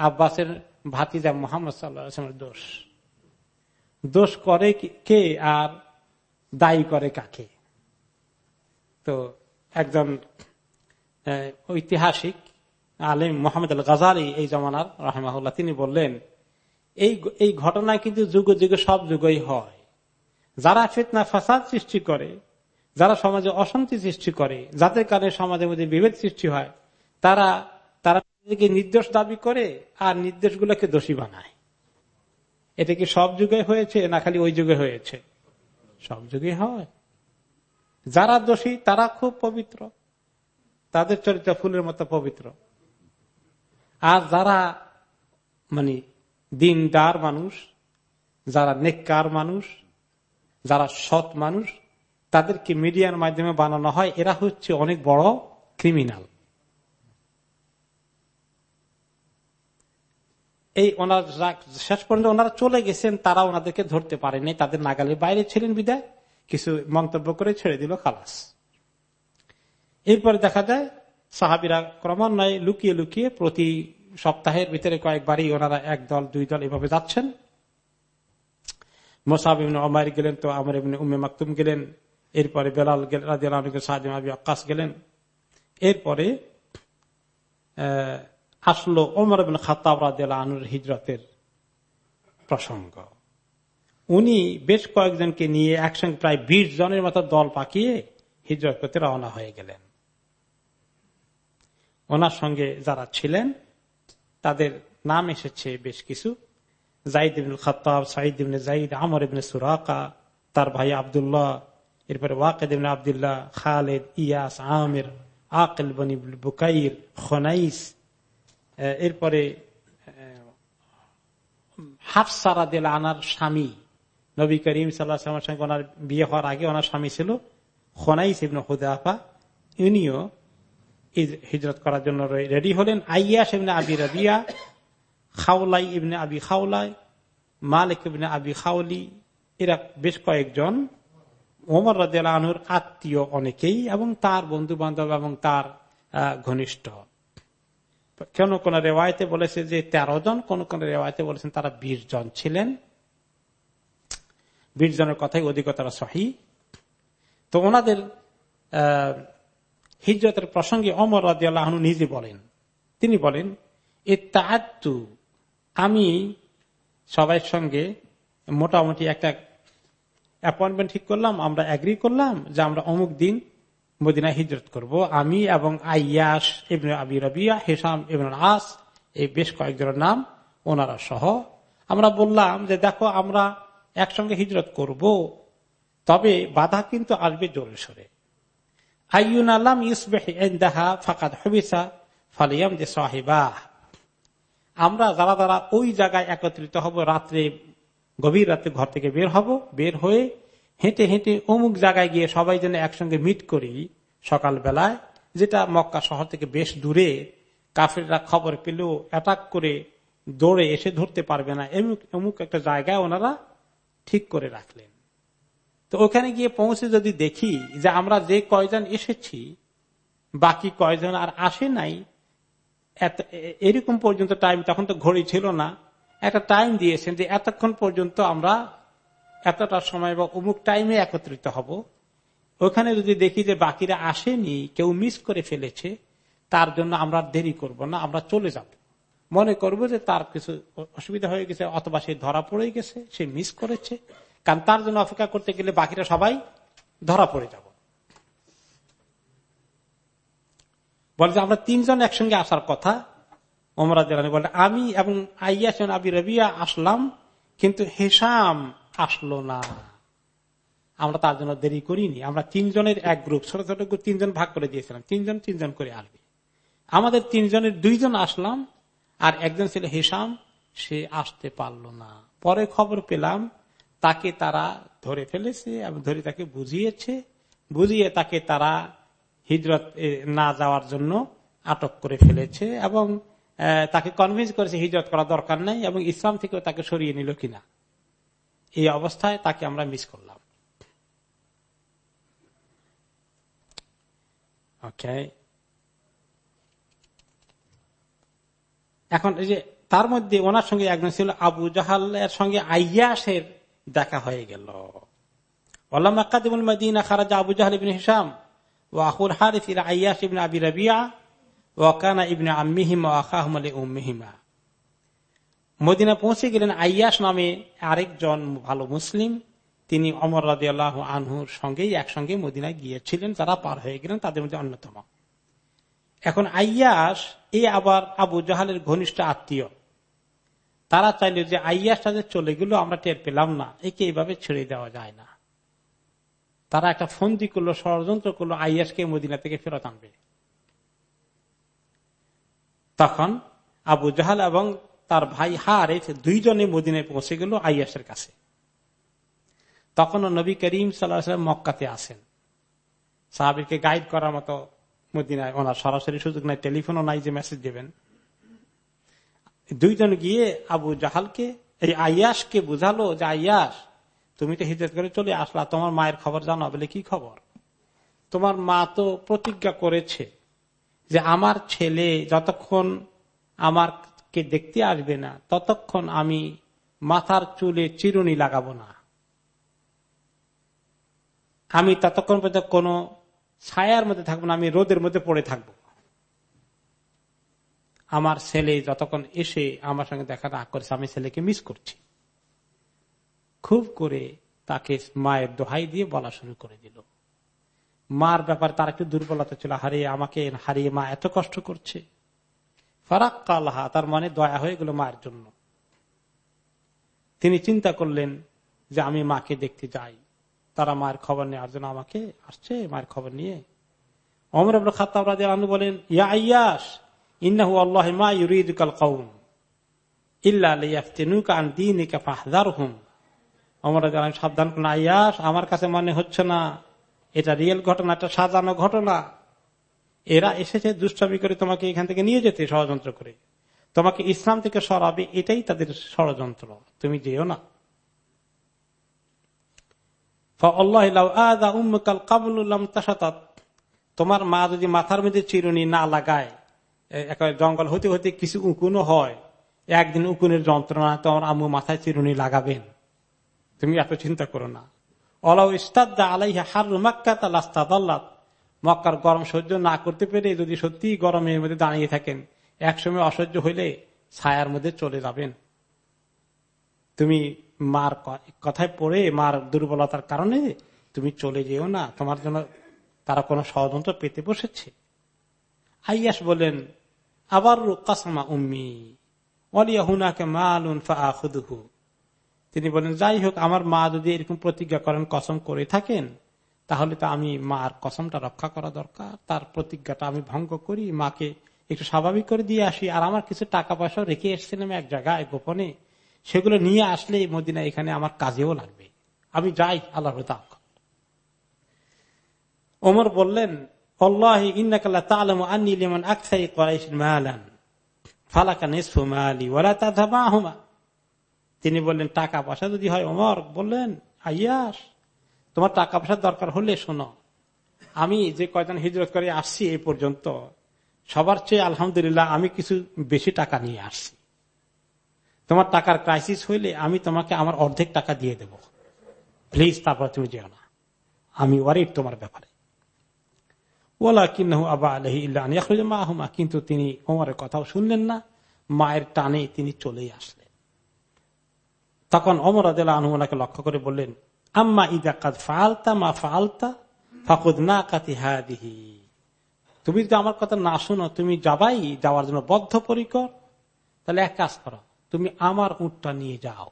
আব্বাসের ভাতিজা মোহাম্মদ সাল্লামের দোষ। দোষ করে কে আর দায়ী করে কাকে? তো একজন ঐতিহাসিক আলিম মোহাম্মদ আল গাজারি এই জমানার রহমাহুল্লাহ, তিনি বললেন, এই এই ঘটনা কিন্তু যুগ যুগে সব যুগই হয়। যারা ফেতনা ফাসাদ সৃষ্টি করে, যারা সমাজে অশান্তি সৃষ্টি করে, যাদের কারণে সমাজের মধ্যে বিভেদ সৃষ্টি হয়, তারা তারা নির্দেশ দাবি করে আর নির্দেশগুলোকে দোষী বানায়। এটা কি সব যুগে হয়েছে না খালি ওই যুগে হয়েছে? সব যুগে হয়। যারা দোষী, তারা খুব পবিত্র। তাদের চরিত্র ফুলের মতো পবিত্র। আর যারা মানে দিনদার মানুষ, যারা নেককার মানুষ, যারা সৎ মানুষ, তাদেরকে মিডিয়ার মাধ্যমে বানানো হয়। এরা হচ্ছে অনেক বড় ক্রিমিনাল। এই ওনার শেষ পর্যন্ত ওনারা চলে গেছেন তারা ওনাদেরকে ধরতে পারেনি। তাদের নাগালের বাইরে ছিলেন বিদায়। কিছু মন্তব্য করে ছেড়ে দিল খালাস। এরপরে দেখা যায়, সাহাবিরা ক্রমান্বয়ে লুকিয়ে লুকিয়ে প্রতি সপ্তাহের ভিতরে কয়েকবারই ওনারা এক দল, দুই দল এভাবে যাচ্ছেন। মোসাব ওমার গেলেন, তো আমার এমনি উমে মাকতুম গেলেন। এরপরে বেলাল সাহায্য আকাশ গেলেন এরপরে আসলো ওমর খাতাব আনুর হিজরতের প্রসঙ্গ। উনি বেশ কয়েকজনকে নিয়ে একসঙ্গে প্রায় বিশ জনের মতো দল পাকিয়ে হিজরত করতে রওনা হয়ে গেলেন। ওনার সঙ্গে যারা ছিলেন, তাদের নাম এসেছে বেশ কিছু। জাইদ ইবনুল খতাব সাইদ ইবনে জাইদ, আমর ইবনে সুরাকা, তার ভাই আবদুল্লাহ, এরপরে ওয়াকেদ ইবনে আবদুল্লাহ, খালেদ, ইয়াস, আমির, আকিল বনি বুকাইর, খনাইস এরপরে হাফসারা দিল আনার স্বামী, নবী করিম সাল্লাহ সঙ্গে ওনার বিয়ে হওয়ার আগে ওনার স্বামী ছিল খনাইস ইবনে হুদাফা ইনিও হিজরত করার জন্য রেডি হলেন। আইয়াস ইবনে আবি রবিয়া, খাওলাই ইবনে আবি খাওলাই, মালিক ইবনে আবি খাওলি, এরা বেশ কয়েকজন। ওমর আনুর আত্মীয় অনেকেই এবং তার বন্ধু বান্ধব এবং তার ঘনিষ্ঠ। কোন কোন রেওয়ায়তে বলেছে যে তেরো জন, কোন কোন রেওয়ায়তে বলেছেন তারা বিশ জন ছিলেন। বিশ জনের কথাই অধিকতারা সহি। তো ওনাদের হিজরতের প্রসঙ্গে অমর রাজিয়াল্লাহ নিজে বলেন। তিনি বলেন এ তাহাত্তু আমি সবাই সঙ্গে মোটামুটি একটা অ্যাপয়েন্টমেন্ট ঠিক করলাম, আমরা অ্যাগ্রি করলাম যে আমরা অমুক দিন মদিনা হিজরত করব। আমি এবং আইয়াস ইবনে আবি রবিয়া হেসাম ইবন আস এই বেশ কয়েকজনের নাম, ওনারা সহ। আমরা বললাম যে, দেখো, আমরা একসঙ্গে হিজরত করব, তবে বাধা কিন্তু আসবে জোরে সরে। আইন আলাম ইউসবেহা ফাকাদ হবিসা ফালিয়াম যে সাহেবাহ। আমরা যারা যারা ওই জায়গায় একত্রিত হব, রাত্রে, গভীর রাতে ঘর থেকে বের হব, বের হয়ে হেঁটে হেঁটে অমুক জায়গায় গিয়ে সবাই যেন একসঙ্গে মিট করি সকাল বেলায় যেটা মক্কা শহর থেকে বেশ দূরে, কাফেররা খবর পেলেও অ্যাটাক করে দৌড়ে এসে ধরতে পারবে না। এমুক, অমুক একটা জায়গায় ওনারা ঠিক করে রাখলেন। তো ওখানে গিয়ে পৌঁছে যদি দেখি যে আমরা যে কয়জন এসেছি, বাকি কয়জন আর আসে নাই এরকম পর্যন্ত টাইম তখন তো ঘড়ি ছিল না। একটা টাইম দিয়েছেন যে এতক্ষণ পর্যন্ত আমরা এতটা সময় বা অমুক টাইমে একত্রিত হব। ওখানে যদি দেখি যে বাকিরা আসেনি, কেউ মিস করে ফেলেছে, তার জন্য আমরা দেরি করব না, আমরা চলে যাব। মনে করব যে তার কিছু অসুবিধা হয়ে গেছে, অথবা সে ধরা পড়ে গেছে, সে মিস করেছে। কারণ তার জন্য অপেক্ষা করতে গেলে বাকিরা সবাই ধরা পড়ে যাব। বলে যে আমরা তিনজন একসঙ্গে আসার কথা। ওমরাজ বলে, আমি এবং আইয়াসন আবি রবিয়া আসলাম, কিন্তু হেসাম আসলো না। আমরা তার জন্য দেরি করিনি। আমরা তিনজনের এক গ্রুপ ছোট ছোট তিনজন ভাগ করে দিয়েছিলাম। তিনজন তিনজন করে আসবে। আমাদের তিনজনের দুইজন আসলাম আর একজন ছিল হেসাম, সে আসতে পারল না। পরে খবর পেলাম, তাকে তারা ধরে ফেলেছে এবং ধরে তাকে বুঝিয়েছে। বুঝিয়ে তাকে তারা হিজরত না যাওয়ার জন্য আটক করে ফেলেছে এবং তাকে কনভিন্স করেছে হিজরত করা দরকার নাই এবং ইসলাম থেকেও তাকে সরিয়ে নিল কিনা। এই অবস্থায় তাকে আমরা মিস করলাম। এখন এই যে তার মধ্যে ওনার সঙ্গে একজন ছিল আবু জাহালের সঙ্গে আইয়াসের দেখা হয়ে গেল। খারাজা আবু জাহাল ইবিন হিসাম ও আহুল হারিফ আইয়াস ইবিন আবি রবিয়া ওয়াকানা ইবনে আম্মিহিমা আখাহমলে উম্মিহিমা। মদিনা পৌঁছে গেলেন আইয়াস নামে আরেকজন ভালো মুসলিম। তিনি অমর রাজি আল্লাহ আনহুর সঙ্গেই একসঙ্গে মদিনায় গিয়েছিলেন। তারা পার হয়ে গেলেন, তাদের মধ্যে অন্যতম। এখন আইয়াস এ আবার আবু জাহালের ঘনিষ্ঠ আত্মীয়। তারা চাইলে যে আইয়াস তাদের চলে গেল, আমরা টের পেলাম না। একে এইভাবে ছেড়ে দেওয়া যায় না। তারা একটা ফন্দি করল, ষড়যন্ত্র করল আইয়াসকে মদিনা থেকে ফেরত আনবে। তখন আবু জাহাল এবং তার ভাই হারেফ দুইজনে মদিনায় পৌঁছে গেল আইয়াসের কাছে। তখন নবী করিম সাল্লাহ মক্কাতে আসেন। সাহাবিরকে গাইড করার মতো মদিনায় ওনার সরাসরি সুযোগ নাই টেলিফোনও নাই যে মেসেজ দেবেন। দুইজন গিয়ে আবু জাহালকে, এই আয়াসকে বুঝালো যে আয়াস তুমি তো হিজরত করে চলে আসলা, তোমার মায়ের খবর জানো? বলে, কি খবর? তোমার মা তো প্রতিজ্ঞা করেছে যে, আমার ছেলে যতক্ষণ আমারকে দেখতে আসবে না, ততক্ষণ আমি মাথার চুলে চিরুনি লাগাবো না। আমি ততক্ষণ পর্যন্ত কোন ছায়ার মধ্যে থাকব না, আমি রোদের মধ্যে পড়ে থাকব। আমার ছেলে যতক্ষণ এসে আমার সঙ্গে দেখা না করেছে, আমি ছেলেকে মিস করছি। খুব করে তাকে মায়ের দোহাই দিয়ে বলা শুরু করে দিল। মার ব্যাপারে তার একটু দুর্বলতা ছিল, হারিয়ে আমাকে, হারিয়ে মা এত কষ্ট করছে। ফারাক কালহা তার মনে দয়া হয়ে গেল মায়ের জন্য। তিনি চিন্তা করলেন যে আমি মাকে দেখতে যাই। তারা মায়ের খবর নেওয়ার জন্য আমাকে আসছে মায়ের খবর নিয়ে। অমর আব্দুল খাতাব রাজা বলেন, ইয়া আয়াস ইন্নাহু আল্লাহ মা ইউরিদুকাল কৌম সাবধান আমার কাছে মনে হচ্ছে না। এটা রিয়েল ঘটনা, এটা সাজানো ঘটনা। এরা এসেছে দুষ্টামি করে তোমাকে এখান থেকে নিয়ে যেতে ষড়যন্ত্র করে। তোমাকে ইসলাম থেকে সরাবে, এটাই তাদের ষড়যন্ত্র। তুমি যেও না। তোমার মা যদি মাথার মধ্যে চিরুনি না লাগায় জঙ্গল হতে হতে কিছু উকুনও হয়, একদিন উকুনের যন্ত্রণা তোমার আম্মু মাথায় চিরুনি লাগাবেন। তুমি এত চিন্তা করো না। অলাউ ইস্তাদা আলাইহা হার মাক্কা তালাস্তাদ মক্কার গরম সহ্য না করতে পেরে যদি সত্যি গরমের মধ্যে দাঁড়িয়ে থাকেন, একসময় অসহ্য হইলে ছায়ার মধ্যে চলে যাবেন। তুমি মার কথায় পড়ে মার দুর্বলতার কারণে তুমি চলে যেও না। তোমার জন্য তারা কোন ষড়যন্ত্র পেতে বসেছে। আইয়াস বলেন আবার কাসমা উম্মি অলিয়া হুনাকে মালুন তিনি বলেন যাই হোক, আমার মা যদি এরকম প্রতিজ্ঞা করেন, কসম করে থাকেন তাহলে তো আমি মার কসমটা রক্ষা করা দরকার, তার প্রতিজ্ঞাটা আমি ভঙ্গ করি, মাকে একটু স্বাভাবিক করে দিয়ে আসি, আর আমার কিছু টাকা পয়সা রেখে এসছিলাম এক জায়গায়, গোপনে। সেগুলো নিয়ে আসলে মদিনা এখানে আমার কাজেও লাগবে। আমি যাই, আল্লাহ ওমর বললেন তিনি বললেন টাকা পয়সা যদি হয় ওমর? বললেন আইয়াস তোমার টাকা পয়সার দরকার হলে শোনো। আমি যে কয়জন হিজরত করে আসছি এই পর্যন্ত, সবার চেয়ে আলহামদুলিল্লাহ আমি কিছু বেশি টাকা নিয়ে আসছি। তোমার টাকার ক্রাইসিস হইলে আমি তোমাকে আমার অর্ধেক টাকা দিয়ে দেব। প্লিজ তারপর তুমি যেও না। আমি ওয়ারিড তোমার ব্যাপারে। ওলা কিন্নু আবা আলহি ইহুমা কিন্তু তিনি ওমরের কথাও শুনলেন না। মায়ের টানে তিনি চলেই আসলেন। তখন অমর আদাল আনহুমাকে লক্ষ্য করে বললেন আম্মা ইদা কাদ ফালতা মা ফালতা ফাকুদ না কাতি হাদিহি তুমি যদি আমার কথা না শুনো, তুমি যাবাই যাওয়ার জন্য বদ্ধপরিকর, তাহলে এক কাজ করো, তুমি আমার উটটা নিয়ে যাও।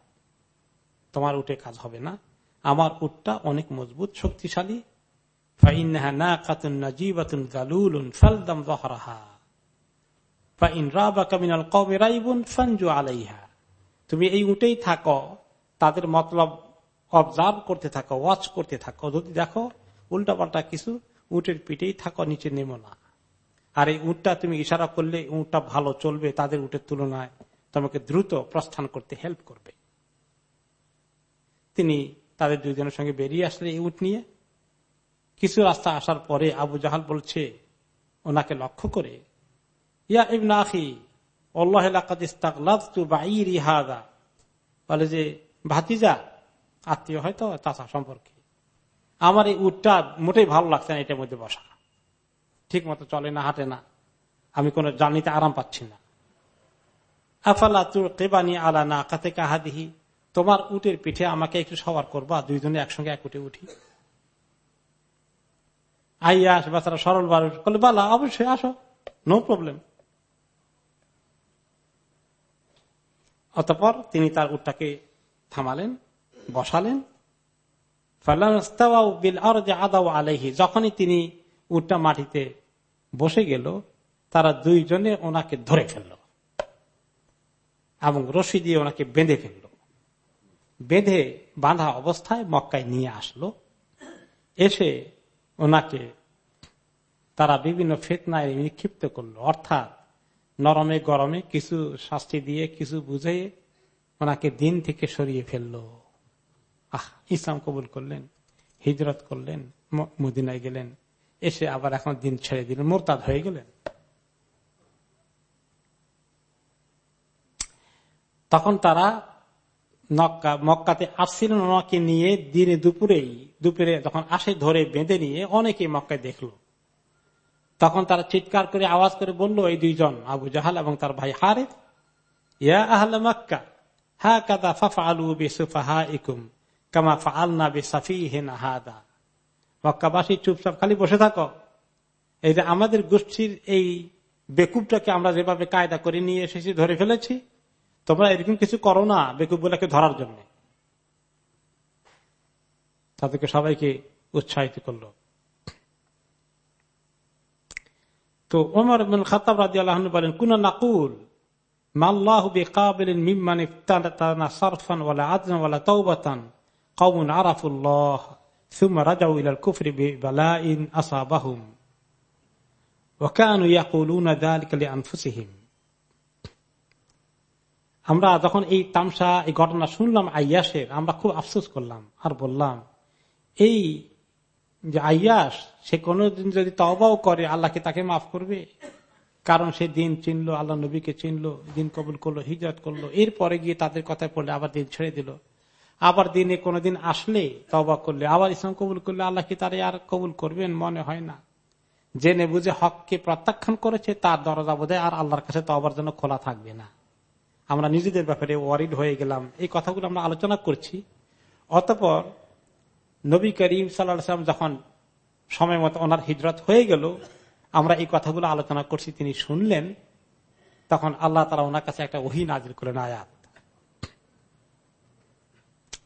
তোমার উঠে কাজ হবে না। আমার উটটা অনেক মজবুত, শক্তিশালী। তুমি এই উটেই থাকো, তাদের মতলব অবজার্ভ করতে থাকো ওয়াচ করতে থাকো। যদি দেখো উল্টা পাল্টা কিছু, উটের পিঠেই থাকো, নিচে নেমো না। আর এই উটটা তুমি ইশারা করলে উটটা ভালো চলবে, তাদের উটের তুলনায় তোমাকে দ্রুত প্রস্থান করতে হেল্প করবে। তিনি তাদের দুইজনের সঙ্গে বেরিয়ে আসলে এই উট নিয়ে। কিছু রাস্তা আসার পরে আবু জাহাল বলছে, ওনাকে লক্ষ্য করে, ইয়া ইবনা আখি বলে যে, ভাতিজা আত্মীয় হয়তো চাষা সম্পর্কে। আমার এই উটটা মোটেই ভালো লাগছে না এটার মধ্যে বসা। ঠিক মতো চলে না, হাঁটে না। আমি কোন জার্নিতে আরাম পাচ্ছি না। আফালা তুর কেবানি আলা না কাতে কাহাদিহি তোমার উটের পিঠে আমাকে একটু সবার করবা, দুইজনে একসঙ্গে এক উঠে উঠি। আইয়া আসে বাচ্চারা সরল বার বলে, বালা, অবশ্যই আসো নো প্রবলেম অতপর তিনি তার উটটাকে থামালেন। বসালেন? যখনই তিনি উটটা মাটিতে বসে গেল, তারা দুইজনে ওনাকে ধরে ফেলল এবং রশি দিয়ে ওনাকে বেঁধে ফেলল। বেঁধে বাঁধা অবস্থায় মক্কায় নিয়ে আসলো। এসে ওনাকে তারা বিভিন্ন ফেতনায় নিক্ষিপ্ত করল। অর্থাৎ নরমে গরমে কিছু শাস্তি দিয়ে, কিছু বুঝে ওনাকে দিন থেকে সরিয়ে ফেলল। আহ, ইসলাম কবুল করলেন, হিজরত করলেন মদিনায় গেলেন, এসে আবার এখন দিন ছেড়ে দিলেন, মোরতাদ হয়ে গেলেন। তখন তারা মক্কাতে আসছিলেন ওনাকে নিয়ে দিনে দুপুরেই, দুপুরে যখন আসে ধরে বেঁধে নিয়ে অনেকে মক্কায় দেখল। তখন তারা চিৎকার করে, আওয়াজ করে বলল, এই দুইজন, আবু জাহাল এবং তার ভাই হারে ইয়া আহলে মক্কা হা কাদা ফাফা আলু বেসুফাহা ইকুম কামা বেসাফি হেন হাদা মক্কাবাসী চুপচাপ খালি বসে থাকো। এই যে আমাদের গোষ্ঠীর এই বেকুবটাকে আমরা যেভাবে কায়দা করে নিয়ে এসেছি, ধরে ফেলেছি, তোমরা এরকম কিছু করো না বেকুব বলাকে ধরার জন্য। তাদেরকে সবাইকে উৎসাহিত করল। তো ওমর খাতাব রাজি আল্লাহ বলেন, কোন নাকুল, মাল্লাহ বেকাবিল মিম্মান সারফান ওয়ালা আজম ওয়ালা তৌবাতান কৌমুন আরাফুল্লাহ ثم رجعوا إلى الكفر ببلاء أصابهم وكانوا يقولون ذلك لأنفسهم আমরা যখন এই তামসা এই ঘটনা শুনলাম আইয়াসের আমরা খুব আফসোস করলাম আর বললাম এই যে আইয়াস সে কোনদিন যদি তবাও করে আল্লাহকে তাকে মাফ করবে কারণ সে দিন চিনলো আল্লাহ নবীকে চিনলো দিন কবুল করলো হিজরত করলো এরপরে গিয়ে তাদের কথায় পড়লে আবার দিন ছেড়ে দিল আবার দিনে কোনোদিন আসলে তবা করলে, আবার ইসলাম কবুল করলে আল্লাহ কি তারে আর কবুল করবেন? মনে হয় না। জেনে বুঝে হককে প্রত্যাখ্যান করেছে, তার দরজা বোধে আর আল্লাহর কাছে তবার জন্য খোলা থাকবে না। আমরা নিজেদের ব্যাপারে ওয়ারিড হয়ে গেলাম। এই কথাগুলো আমরা আলোচনা করছি। অতপর নবী করিম সাল্লাম যখন সময় মতো ওনার হিজরত হয়ে গেল, আমরা এই কথাগুলো আলোচনা করছি, তিনি শুনলেন, তখন আল্লাহ তারা ওনার কাছে একটা ওহি নাজির করেন আয়াত।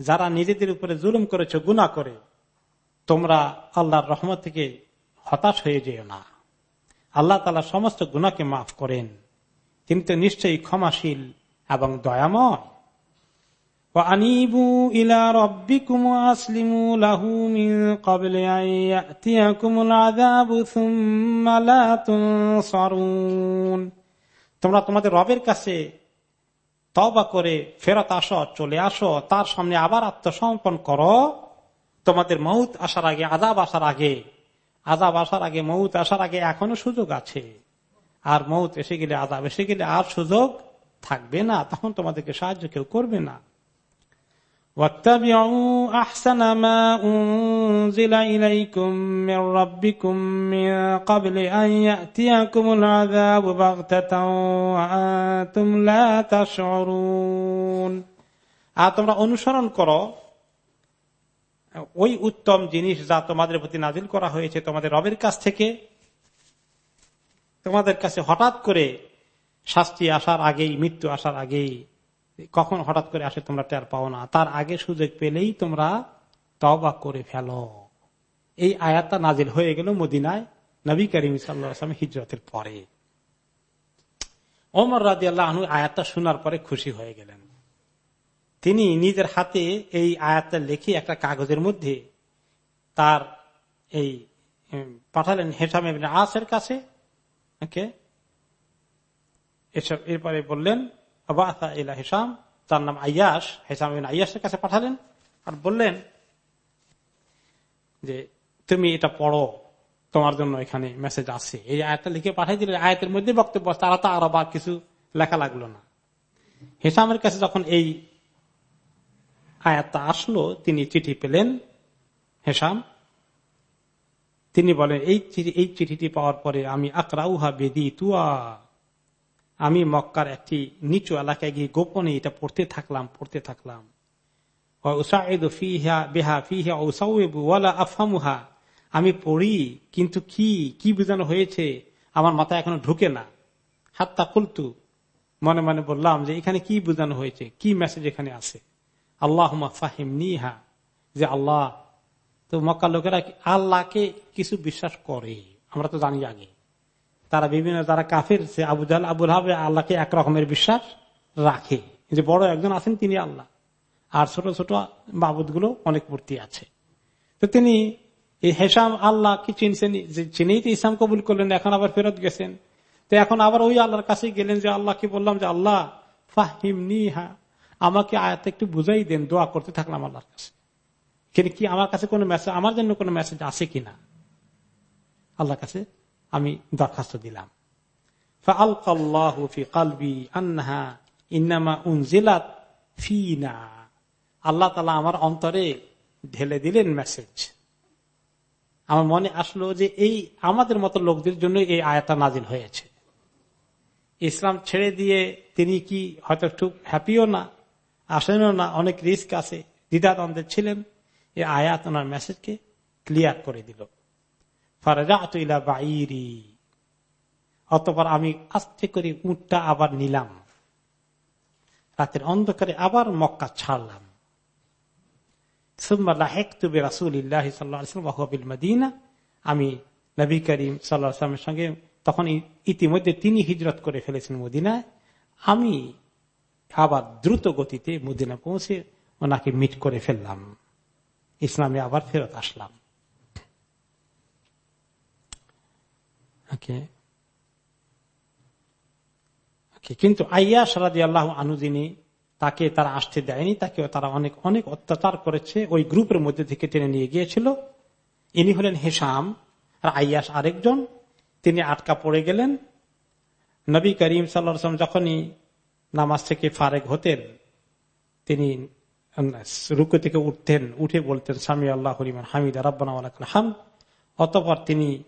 যারা নিজেদের উপরে জুলুম করেছে গুণা করে, তোমরা আল্লাহর রহমত থেকে হতাশ হয়ে যেও না। আল্লাহ তালা সমস্ত গুণাকে মাফ করেন। তিনি তো নিশ্চয়ই ক্ষমাশীল এবং দয়াময়। ইলা তোমরা তোমাদের রবের কাছে তবা করে ফেরত আসো, চলে আসো, তার সামনে আবার আত্মসমর্পণ করো। তোমাদের মৌত আসার আগে আজাব আসার আগে আজাব আসার আগে, মৌত আসার আগে এখনও সুযোগ আছে। আর মৌত এসে গেলে আজাব এসে গেলে আর সুযোগ থাকবে না। তখন তোমাদেরকে সাহায্য কেউ করবে না। أحسن ما أنزل إليكم من ربكم من قبل أن يأتيكم العذاب بغتة وأنتم لا تشعرون আর তোমরা অনুসরণ করো ওই উত্তম জিনিস যা তোমাদের প্রতি নাজিল করা হয়েছে তোমাদের রবের কাছ থেকে তোমাদের কাছে হঠাৎ করে শাস্তি আসার আগেই মৃত্যু আসার আগেই কখন হঠাৎ করে আসে তোমরা টের পাও না? তার আগে সুযোগ পেলেই তোমরা তবা করে ফেলো। এই আয়াতটা নাজিল হয়ে গেল মদিনায় নবী করিম সাল্লাম হিজরতের পরে। ওমর রাজি আল্লাহ আয়াতটা শোনার পরে খুশি হয়ে গেলেন। তিনি নিজের হাতে এই আয়াতটা লিখে একটা কাগজের মধ্যে তার এই পাঠালেন হেসাম আসের কাছে। এসব, এরপরে বললেন হেসাম তার নাম আয়াস হেসাম আয়াসের কাছে পাঠালেন আর বললেন যে, তুমি এটা পড়ো, তোমার জন্য এখানে মেসেজ আছে এই আয়টা লিখে পাঠাই দিলে আয়তের মধ্যে বক্তব্য তারা তো আরও বা কিছু লেখা লাগল না। হেসামের কাছে যখন এই আয়াতটা আসলো, তিনি চিঠি পেলেন হেসাম তিনি বলেন, এই এই চিঠিটি পাওয়ার পরে আমি আকরাউহা বেদি তুয়া আমি মক্কার একটি নিচু এলাকায় গিয়ে গোপনে এটা পড়তে থাকলাম পড়তে থাকলাম। আমি পড়ি, কিন্তু কি কি বোঝানো হয়েছে, আমার মাথায় এখনও ঢুকে না। হাত্তা কুলতু, মনে মনে বললাম যে এখানে কি বোঝানো হয়েছে, কি মেসেজ এখানে আছে? আল্লাহ ফাহিম নিহা যে আল্লাহ, তো মক্কা লোকেরা আল্লাহকে কিছু বিশ্বাস করে? আমরা তো জানি আগে। তারা বিভিন্ন যারা কাফের, সে আবু জাল আবুল হাবে আল্লাহকে একরকমের বিশ্বাস রাখে। যে বড় একজন আছেন তিনি আল্লাহ। আর ছোট ছোট বাবুদগুলো অনেক মূর্তি আছে। তো তিনি হেসাম আল্লাহকে চিনছেন? যে চিনেই তো ইসলাম কবুল করলেন, এখন আবার ফেরত গেছেন। তো এখন আবার ওই আল্লাহর কাছে গেলেন যে আল্লাহকে বললাম যে, আল্লাহ, ফাহিম নিহা আমাকে আয়াত একটু বুঝাই দেন, দোয়া করতে থাকলাম আল্লাহর কাছে। কিন্তু কি আমার কাছে কোনো মেসেজ আমার জন্য কোনো মেসেজ আছে কিনা? আল্লাহর কাছে আমি দরখাস্ত দিলাম। আল্লাহ তালা আমার অন্তরে ঢেলে দিলেন মেসেজ আমার মনে আসলো যে এই আমাদের মতো লোকদের জন্য এই আয়াতা নাজিল হয়েছে। ইসলাম ছেড়ে দিয়ে তিনি কি হয়তো একটু হ্যাপিও না, আসেনও না, অনেক রিস্ক আছে, দ্বিধাদ্বন্দ্বে ছিলেন, এই আয়াত ওনার মেসেজকে ক্লিয়ার করে দিল। অতপর আমি আস্তে করে উঠটা আবার নিলাম। রাতের অন্ধকারে আবার মক্কা ছাড়লাম। আমি নবী করিম সাল্লামের সঙ্গে তখন ইতিমধ্যে তিনি হিজরত করে ফেলেছেন মদিনায়। আমি আবার দ্রুত গতিতে মদিনা পৌঁছে ওনাকে মিট করে ফেললাম। ইসলামে আবার ফেরত আসলাম। কিন্তু আইয়া সারাদি আল্লাহ আনুদিনী তাকে তারা আসতে দেয়নি, তাকে তারা অনেক অনেক অত্যাচার করেছে। ওই গ্রুপের মধ্যে থেকে টেনে নিয়ে গিয়েছিল। ইনি হলেন হেসাম আর আইয়াস আরেকজন। তিনি আটকা পড়ে গেলেন। নবী করিম সাল্লাম যখনই নামাজ থেকে ফারেক হতেন, তিনি রুকু থেকে উঠতেন, উঠে বলতেন স্বামী আল্লাহ হরিমান হামিদ, রাব্বানা অতপর তিনি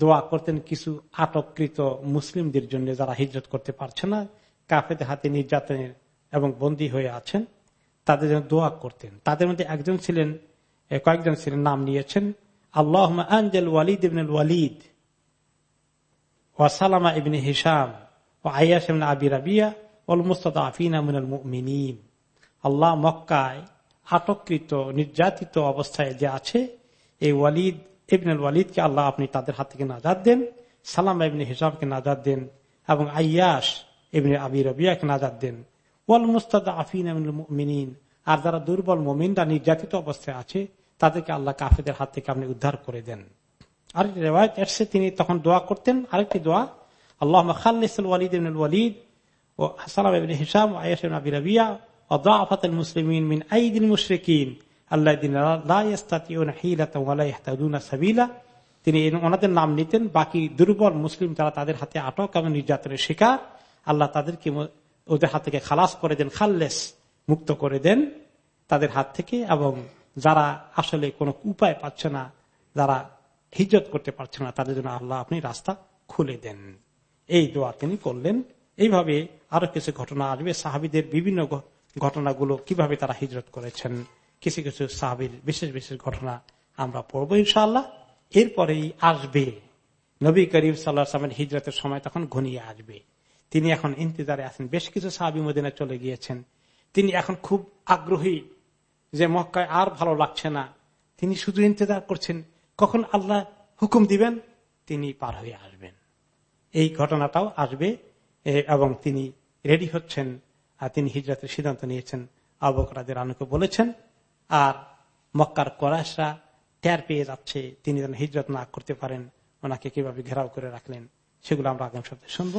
দোয়া করতেন কিছু আটককৃত মুসলিমদের জন্য যারা হিজরত করতে পারছে না কাফেদের হাতে নির্যাতনের এবং বন্দী হয়ে আছেন, তাদের জন্য দোয়া করতেন। তাদের মধ্যে একজন ছিলেন কয়েকজন ছিলেন, নাম নিয়েছেন আল্লাহ আঞ্জেল ওয়ালিদ ইবনুল ওয়ালিদ ওয়াসালামা ইবনে হিসাম ও আয়াস আবি রাবিয়া ওল মুস্তাদ আফিনা আল্লাহ মক্কায় আটককৃত, নির্যাতিত অবস্থায় যে আছে, এই ওয়ালিদ ইবনুল ওয়ালিদকে আল্লাহ আপনি তাদের হাত থেকে নাজাদ দেন, সালাম ইবনে হিসাবকে নাজাদ দেন এবং আয়াস ইবনে আবি রবিয়াকে নাজাদ দেন। ওয়াল মুস্তাদ আফিন মিনিন আর যারা দুর্বল মোমিনরা নির্যাতিত অবস্থায় আছে, তাদেরকে আল্লাহ কাফেদের হাত থেকে আপনি উদ্ধার করে দেন। আরেকটি রেওয়ায়ত এসে তিনি তখন দোয়া করতেন। আরেকটি দোয়া আল্লাহ খাল্লিসুল ওয়ালিদ ইবনুল ওয়ালিদ ও সালাম ইবনে হিসাম আয়াস ইবনে আবি রবিয়া মুসলিমিন মিন আইদিল মুশরিকিন। তিনি ওনাদের নাম নিতেন। বাকি দুর্বল মুসলিম যারা তাদের হাতে আটক এবং নির্যাতনের শিকার, আল্লাহ তাদেরকে ওদের হাত থেকে খালাস করে দেন, খাল্লেস মুক্ত করে দেন তাদের হাত থেকে এবং যারা আসলে কোনো উপায় পাচ্ছে না, যারা হিজত করতে পারছে না, তাদের জন্য আল্লাহ আপনি রাস্তা খুলে দেন। এই দোয়া তিনি করলেন। এইভাবে আরও কিছু ঘটনা আসবে। সাহাবিদের বিভিন্ন ঘটনাগুলো কীভাবে তারা হিজরত করেছেন। কিছু কিছু সাহাবির বিশেষ বিশেষ ঘটনা আমরা পড়ব ইনশাল্লাহ এরপরেই আসবে। নবী করিম সাল্লাহামের হিজরতের সময় তখন ঘনিয়ে আসবে। তিনি এখন ইন্তজারে আছেন। বেশ কিছু সাহাবি মদিনা চলে গিয়েছেন। তিনি এখন খুব আগ্রহী যে মক্কায় আর ভালো লাগছে না। তিনি শুধু ইন্তজার করছেন, কখন আল্লাহ হুকুম দিবেন? তিনি পার হয়ে আসবেন। এই ঘটনাটাও আসবে এবং তিনি রেডি হচ্ছেন, আর তিনি হিজরতের সিদ্ধান্ত নিয়েছেন। আবকরাদের আনুকে বলেছেন আর মক্কার করাসরা ট্যার পেয়ে যাচ্ছে তিনি যেন হিজরত না করতে পারেন। ওনাকে কীভাবে ঘেরাও করে রাখলেন, সেগুলো আমরা আগামী সপ্তাহে শুনব।